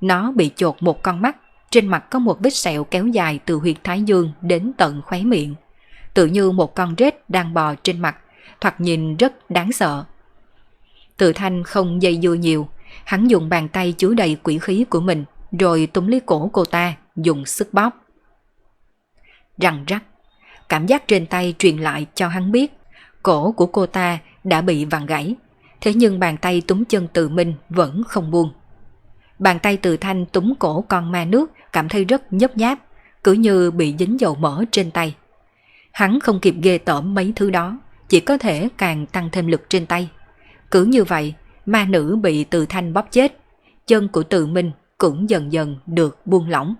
Nó bị chột một con mắt, trên mặt có một vết sẹo kéo dài từ huyệt thái dương đến tận khóe miệng. Tự như một con rết đang bò trên mặt, thoạt nhìn rất đáng sợ. Tự thanh không dây dưa nhiều, hắn dùng bàn tay chứa đầy quỷ khí của mình, rồi túm lấy cổ cô ta, dùng sức bóp. Răng rắc, cảm giác trên tay truyền lại cho hắn biết, cổ của cô ta đã bị vặn gãy, thế nhưng bàn tay túm chân tự mình vẫn không buông. Bàn tay từ thanh túm cổ con ma nước cảm thấy rất nhấp nháp, cứ như bị dính dầu mỡ trên tay. Hắn không kịp ghê tởm mấy thứ đó, chỉ có thể càng tăng thêm lực trên tay. Cứ như vậy, ma nữ bị từ thanh bóp chết, chân của từ minh cũng dần dần được buông lỏng.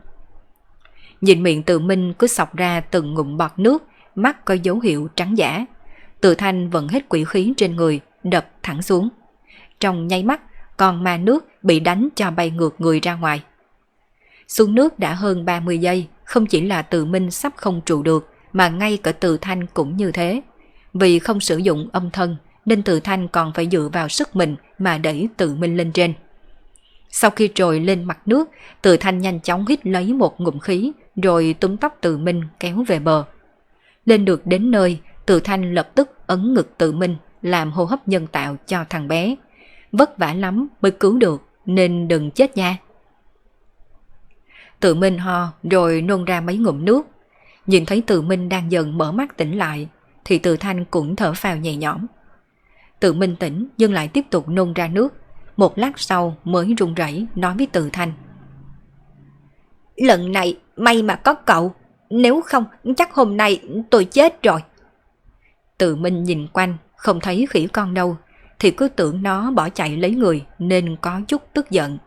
Nhìn miệng từ minh cứ sọc ra từng ngụm bọt nước, mắt có dấu hiệu trắng giả. Từ thanh vẫn hết quỷ khí trên người, đập thẳng xuống. Trong nháy mắt, còn ma nước bị đánh cho bay ngược người ra ngoài. Xuống nước đã hơn 30 giây, không chỉ là từ minh sắp không trụ được, mà ngay cả từ thanh cũng như thế. Vì không sử dụng âm thân, nên tự thanh còn phải dựa vào sức mình mà đẩy tự minh lên trên. Sau khi trồi lên mặt nước, tự thanh nhanh chóng hít lấy một ngụm khí, rồi túm tóc tự minh kéo về bờ. Lên được đến nơi, tự thanh lập tức ấn ngực tự minh, làm hô hấp nhân tạo cho thằng bé. Vất vả lắm mới cứu được, nên đừng chết nha. Tự Minh ho rồi nôn ra mấy ngụm nước. Nhìn thấy Tự Minh đang dần mở mắt tỉnh lại, thì Tự Thanh cũng thở phào nhẹ nhõm. Tự Minh tỉnh nhưng lại tiếp tục nôn ra nước. Một lát sau mới run rẩy nói với Tự Thanh. Lần này may mà có cậu, nếu không chắc hôm nay tôi chết rồi. Tự Minh nhìn quanh, không thấy khỉ con đâu, thì cứ tưởng nó bỏ chạy lấy người nên có chút tức giận.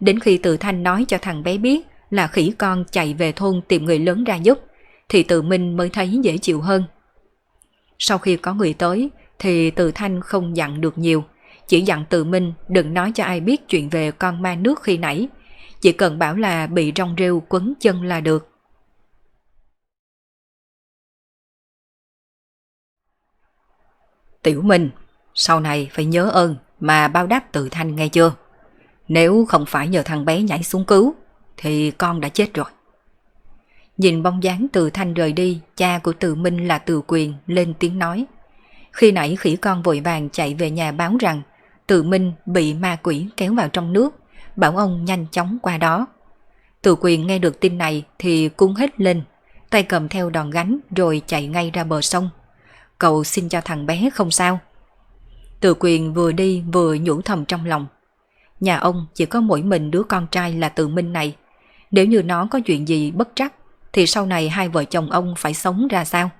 Đến khi Từ Thanh nói cho thằng bé biết là khỉ con chạy về thôn tìm người lớn ra giúp, thì Từ Minh mới thấy dễ chịu hơn. Sau khi có người tới, thì Từ Thanh không dặn được nhiều, chỉ dặn Từ Minh đừng nói cho ai biết chuyện về con ma nước khi nãy, chỉ cần bảo là bị rong rêu quấn chân là được. Tiểu Minh, sau này phải nhớ ơn mà bao đáp Từ Thanh nghe chưa? Nếu không phải nhờ thằng bé nhảy xuống cứu, thì con đã chết rồi. Nhìn bóng dáng từ thanh rời đi, cha của từ Minh là từ quyền lên tiếng nói. Khi nãy khỉ con vội vàng chạy về nhà báo rằng Tự Minh bị ma quỷ kéo vào trong nước, bảo ông nhanh chóng qua đó. Tự quyền nghe được tin này thì cung hết lên, tay cầm theo đòn gánh rồi chạy ngay ra bờ sông. Cậu xin cho thằng bé không sao. Tự quyền vừa đi vừa nhủ thầm trong lòng. Nhà ông chỉ có mỗi mình đứa con trai là Tự Minh này, nếu như nó có chuyện gì bất trắc, thì sau này hai vợ chồng ông phải sống ra sao?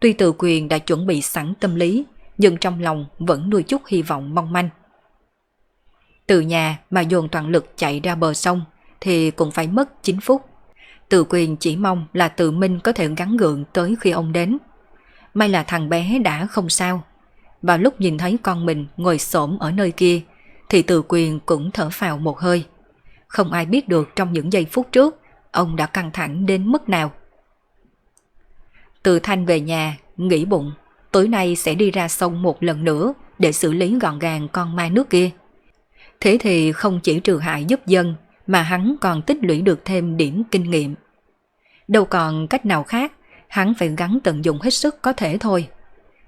Tuy tự quyền đã chuẩn bị sẵn tâm lý, nhưng trong lòng vẫn nuôi chút hy vọng mong manh. Từ nhà mà dồn toàn lực chạy ra bờ sông thì cũng phải mất 9 phút. Từ quyền chỉ mong là tự minh có thể gắn gượng tới khi ông đến. May là thằng bé đã không sao. Vào lúc nhìn thấy con mình ngồi xổm ở nơi kia thì từ quyền cũng thở phào một hơi. Không ai biết được trong những giây phút trước ông đã căng thẳng đến mức nào. Từ thanh về nhà, nghĩ bụng, tối nay sẽ đi ra sông một lần nữa để xử lý gọn gàng con ma nước kia. Thế thì không chỉ trừ hại giúp dân, mà hắn còn tích lũy được thêm điểm kinh nghiệm. Đâu còn cách nào khác, hắn phải gắn tận dụng hết sức có thể thôi.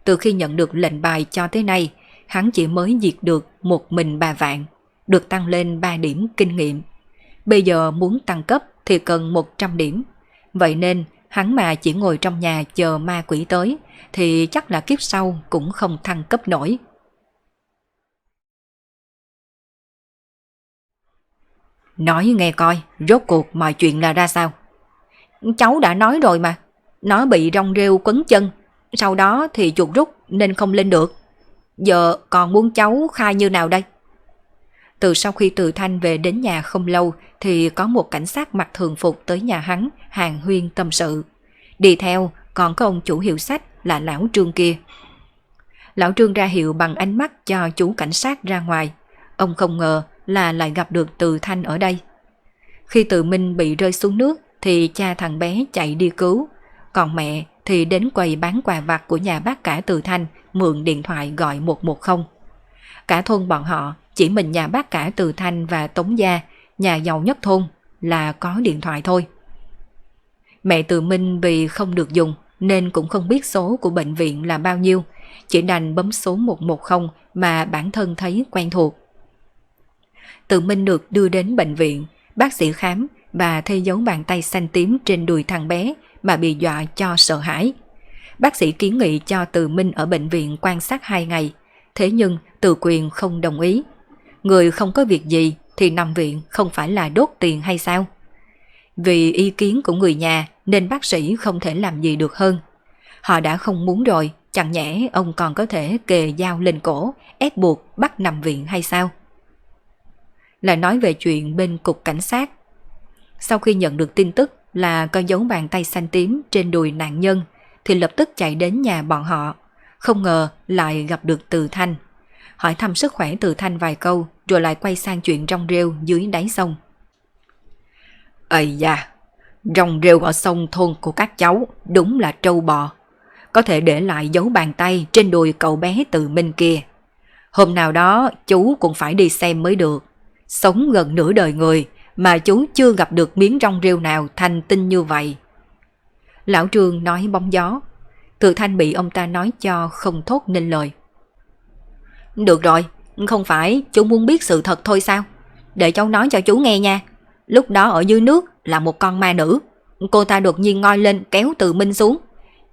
Từ khi nhận được lệnh bài cho tới nay, hắn chỉ mới diệt được một mình bà vạn, được tăng lên 3 điểm kinh nghiệm. Bây giờ muốn tăng cấp thì cần 100 điểm. Vậy nên hắn mà chỉ ngồi trong nhà chờ ma quỷ tới thì chắc là kiếp sau cũng không thăng cấp nổi. Nói nghe coi, rốt cuộc mọi chuyện là ra sao? Cháu đã nói rồi mà, nó bị rong rêu quấn chân, sau đó thì chuột rút nên không lên được. Giờ còn muốn cháu khai như nào đây? Từ sau khi Từ Thanh về đến nhà không lâu thì có một cảnh sát mặc thường phục tới nhà hắn, hàng huyên tâm sự. Đi theo còn có ông chủ hiệu sách là lão trương kia. Lão trương ra hiệu bằng ánh mắt cho chú cảnh sát ra ngoài. Ông không ngờ là lại gặp được Từ Thanh ở đây. Khi Từ Minh bị rơi xuống nước thì cha thằng bé chạy đi cứu, còn mẹ thì đến quầy bán quà vặt của nhà bác cả Từ Thanh mượn điện thoại gọi 110. Cả thôn bọn họ chỉ mình nhà bác cả Từ Thanh và Tống Gia, nhà giàu nhất thôn, là có điện thoại thôi. Mẹ Từ Minh vì không được dùng nên cũng không biết số của bệnh viện là bao nhiêu, chỉ đành bấm số 110 mà bản thân thấy quen thuộc. Từ Minh được đưa đến bệnh viện, bác sĩ khám và thay dấu bàn tay xanh tím trên đùi thằng bé mà bị dọa cho sợ hãi. Bác sĩ kiến nghị cho Từ Minh ở bệnh viện quan sát 2 ngày, thế nhưng Từ Quyền không đồng ý. Người không có việc gì thì nằm viện không phải là đốt tiền hay sao? Vì ý kiến của người nhà nên bác sĩ không thể làm gì được hơn. Họ đã không muốn rồi, chẳng nhẽ ông còn có thể kề dao lên cổ, ép buộc bắt nằm viện hay sao? Lại nói về chuyện bên cục cảnh sát. Sau khi nhận được tin tức là có dấu bàn tay xanh tím trên đùi nạn nhân, thì lập tức chạy đến nhà bọn họ. Không ngờ lại gặp được Từ Thanh. Hỏi thăm sức khỏe Từ Thanh vài câu rồi lại quay sang chuyện rong rêu dưới đáy sông. Ây da, rong rêu ở sông thôn của các cháu đúng là trâu bò. Có thể để lại dấu bàn tay trên đùi cậu bé từ bên kia. Hôm nào đó chú cũng phải đi xem mới được. Sống gần nửa đời người mà chú chưa gặp được miếng rong rêu nào thành tinh như vậy. Lão Trương nói bóng gió. Từ Thanh bị ông ta nói cho không thốt nên lời. Được rồi, không phải chú muốn biết sự thật thôi sao? Để cháu nói cho chú nghe nha. Lúc đó ở dưới nước là một con ma nữ. Cô ta đột nhiên ngoi lên kéo từ Minh xuống.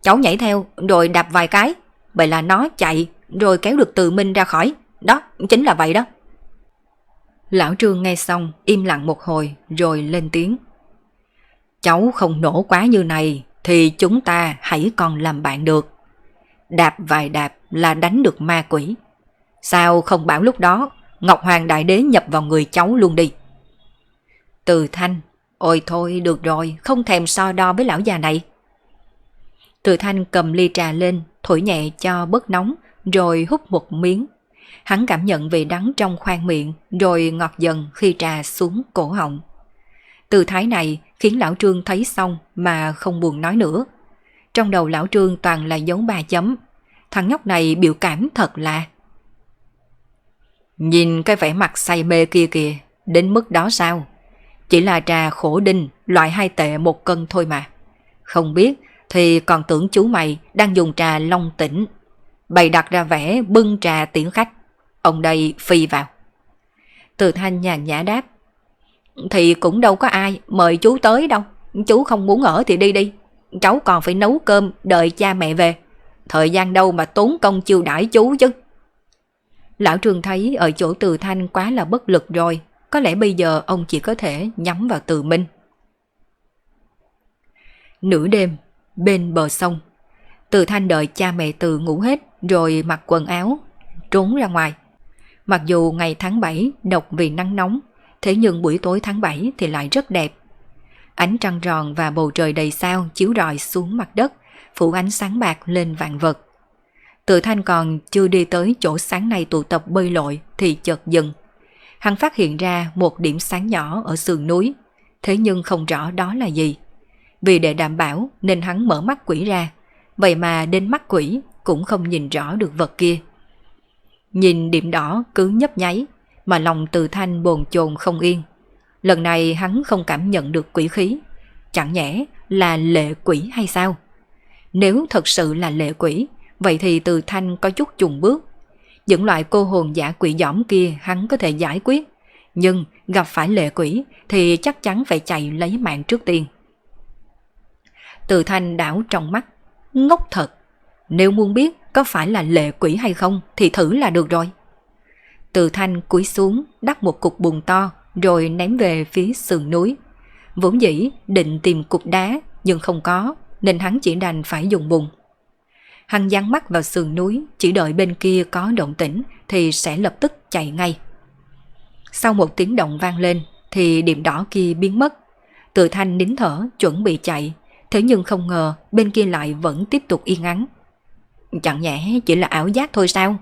Cháu nhảy theo rồi đạp vài cái. Vậy là nó chạy rồi kéo được từ Minh ra khỏi. Đó, chính là vậy đó. Lão Trương nghe xong im lặng một hồi rồi lên tiếng. Cháu không nổ quá như này thì chúng ta hãy còn làm bạn được. Đạp vài đạp là đánh được ma quỷ. Sao không bảo lúc đó Ngọc Hoàng Đại Đế nhập vào người cháu luôn đi. Từ Thanh, ôi thôi được rồi, không thèm so đo với lão già này. Từ Thanh cầm ly trà lên, thổi nhẹ cho bớt nóng, rồi hút một miếng. Hắn cảm nhận vị đắng trong khoang miệng, rồi ngọt dần khi trà xuống cổ họng. Từ thái này khiến lão Trương thấy xong mà không buồn nói nữa. Trong đầu lão Trương toàn là dấu ba chấm. Thằng nhóc này biểu cảm thật là... Nhìn cái vẻ mặt say mê kia kìa, đến mức đó sao? Chỉ là trà khổ đinh, loại hai tệ một cân thôi mà. Không biết thì còn tưởng chú mày đang dùng trà long tỉnh. Bày đặt ra vẻ bưng trà tiễn khách. Ông đây phi vào. Từ thanh nhàn nhã đáp. Thì cũng đâu có ai mời chú tới đâu. Chú không muốn ở thì đi đi. Cháu còn phải nấu cơm đợi cha mẹ về. Thời gian đâu mà tốn công chiêu đãi chú chứ. Lão Trường thấy ở chỗ từ thanh quá là bất lực rồi. Có lẽ bây giờ ông chỉ có thể nhắm vào từ minh. Nửa đêm, bên bờ sông, từ thanh đợi cha mẹ từ ngủ hết rồi mặc quần áo, trốn ra ngoài. Mặc dù ngày tháng 7 độc vì nắng nóng, thế nhưng buổi tối tháng 7 thì lại rất đẹp. Ánh trăng tròn và bầu trời đầy sao chiếu rọi xuống mặt đất, phủ ánh sáng bạc lên vạn vật. Tự thanh còn chưa đi tới chỗ sáng nay tụ tập bơi lội thì chợt dừng. Hắn phát hiện ra một điểm sáng nhỏ ở sườn núi, thế nhưng không rõ đó là gì. Vì để đảm bảo nên hắn mở mắt quỷ ra, vậy mà đến mắt quỷ cũng không nhìn rõ được vật kia. Nhìn điểm đỏ cứ nhấp nháy, mà lòng từ thanh bồn chồn không yên. Lần này hắn không cảm nhận được quỷ khí. Chẳng nhẽ là lệ quỷ hay sao? Nếu thật sự là lệ quỷ, vậy thì từ thanh có chút chùng bước. Những loại cô hồn giả quỷ giỏm kia hắn có thể giải quyết. Nhưng gặp phải lệ quỷ thì chắc chắn phải chạy lấy mạng trước tiên. Từ thanh đảo trong mắt, ngốc thật. Nếu muốn biết có phải là lệ quỷ hay không thì thử là được rồi. Từ thanh cúi xuống đắp một cục bùn to rồi ném về phía sườn núi. Vốn dĩ định tìm cục đá nhưng không có nên hắn chỉ đành phải dùng bùn. Hắn dán mắt vào sườn núi, chỉ đợi bên kia có động tĩnh thì sẽ lập tức chạy ngay. Sau một tiếng động vang lên thì điểm đỏ kia biến mất. Từ thanh nín thở chuẩn bị chạy, thế nhưng không ngờ bên kia lại vẫn tiếp tục yên ắng. Chẳng nhẽ chỉ là ảo giác thôi sao?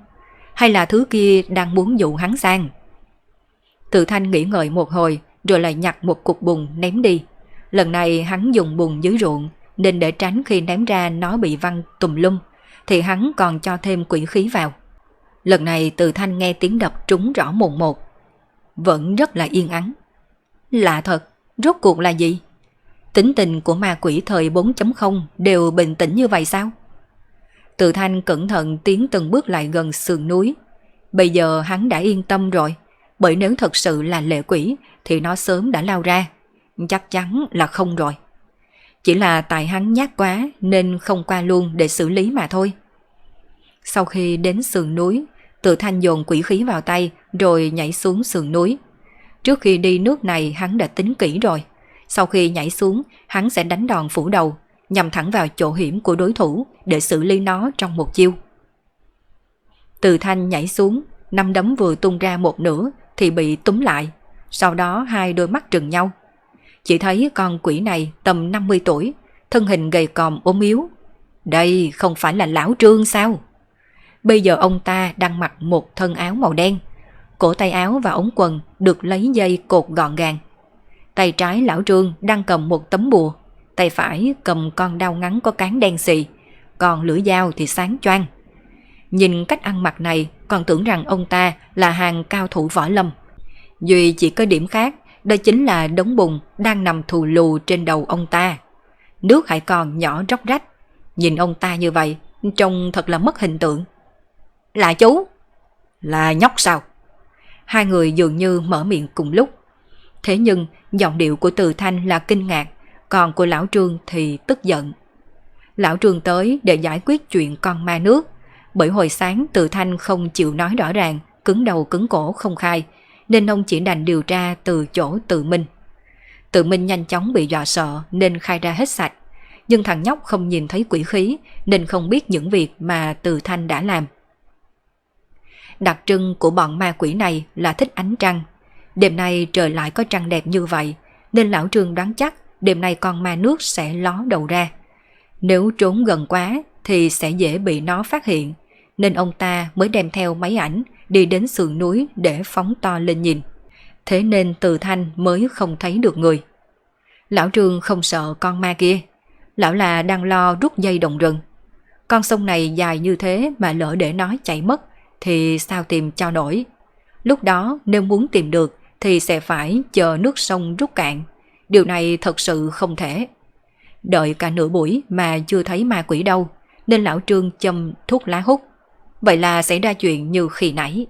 Hay là thứ kia đang muốn dụ hắn sang? Từ thanh nghĩ ngợi một hồi, rồi lại nhặt một cục bùn ném đi. Lần này hắn dùng bùn dưới ruộng, nên để tránh khi ném ra nó bị văng tùm lum thì hắn còn cho thêm quỷ khí vào. Lần này từ thanh nghe tiếng đập trúng rõ mồn một. Vẫn rất là yên ắng. Lạ thật, rốt cuộc là gì? Tính tình của ma quỷ thời 4.0 đều bình tĩnh như vậy sao? Từ thanh cẩn thận tiến từng bước lại gần sườn núi. Bây giờ hắn đã yên tâm rồi, bởi nếu thật sự là lệ quỷ thì nó sớm đã lao ra. Chắc chắn là không rồi. Chỉ là tại hắn nhát quá nên không qua luôn để xử lý mà thôi. Sau khi đến sườn núi, tự thanh dồn quỷ khí vào tay rồi nhảy xuống sườn núi. Trước khi đi nước này hắn đã tính kỹ rồi. Sau khi nhảy xuống, hắn sẽ đánh đòn phủ đầu, nhằm thẳng vào chỗ hiểm của đối thủ để xử lý nó trong một chiêu. Từ thanh nhảy xuống, năm đấm vừa tung ra một nửa thì bị túm lại. Sau đó hai đôi mắt trừng nhau. Chỉ thấy con quỷ này tầm 50 tuổi, thân hình gầy còm ốm yếu. Đây không phải là lão trương sao? Bây giờ ông ta đang mặc một thân áo màu đen. Cổ tay áo và ống quần được lấy dây cột gọn gàng. Tay trái lão trương đang cầm một tấm bùa. Tay phải cầm con đao ngắn có cán đen xì. Còn lưỡi dao thì sáng choang. Nhìn cách ăn mặc này còn tưởng rằng ông ta là hàng cao thủ võ lâm. Duy chỉ có điểm khác đó chính là đống bùn đang nằm thù lù trên đầu ông ta. Nước hãy còn nhỏ róc rách. Nhìn ông ta như vậy, trông thật là mất hình tượng. Là chú? Là nhóc sao? Hai người dường như mở miệng cùng lúc. Thế nhưng giọng điệu của Từ Thanh là kinh ngạc, còn của Lão Trương thì tức giận. Lão Trương tới để giải quyết chuyện con ma nước, bởi hồi sáng Từ Thanh không chịu nói rõ ràng, cứng đầu cứng cổ không khai, nên ông chỉ đành điều tra từ chỗ tự minh. Tự minh nhanh chóng bị dọa sợ nên khai ra hết sạch, nhưng thằng nhóc không nhìn thấy quỷ khí nên không biết những việc mà Từ Thanh đã làm. Đặc trưng của bọn ma quỷ này là thích ánh trăng. Đêm nay trời lại có trăng đẹp như vậy, nên lão trương đoán chắc đêm nay con ma nước sẽ ló đầu ra. Nếu trốn gần quá thì sẽ dễ bị nó phát hiện, nên ông ta mới đem theo máy ảnh đi đến sườn núi để phóng to lên nhìn. Thế nên từ thanh mới không thấy được người. Lão Trương không sợ con ma kia. Lão là đang lo rút dây đồng rừng. Con sông này dài như thế mà lỡ để nó chạy mất thì sao tìm cho nổi. Lúc đó nếu muốn tìm được thì sẽ phải chờ nước sông rút cạn. Điều này thật sự không thể. Đợi cả nửa buổi mà chưa thấy ma quỷ đâu, nên lão Trương châm thuốc lá hút. Vậy là xảy ra chuyện như khi nãy.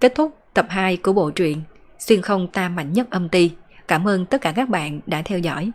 Kết thúc tập 2 của bộ truyện Xuyên không ta mạnh nhất âm ti. Cảm ơn tất cả các bạn đã theo dõi.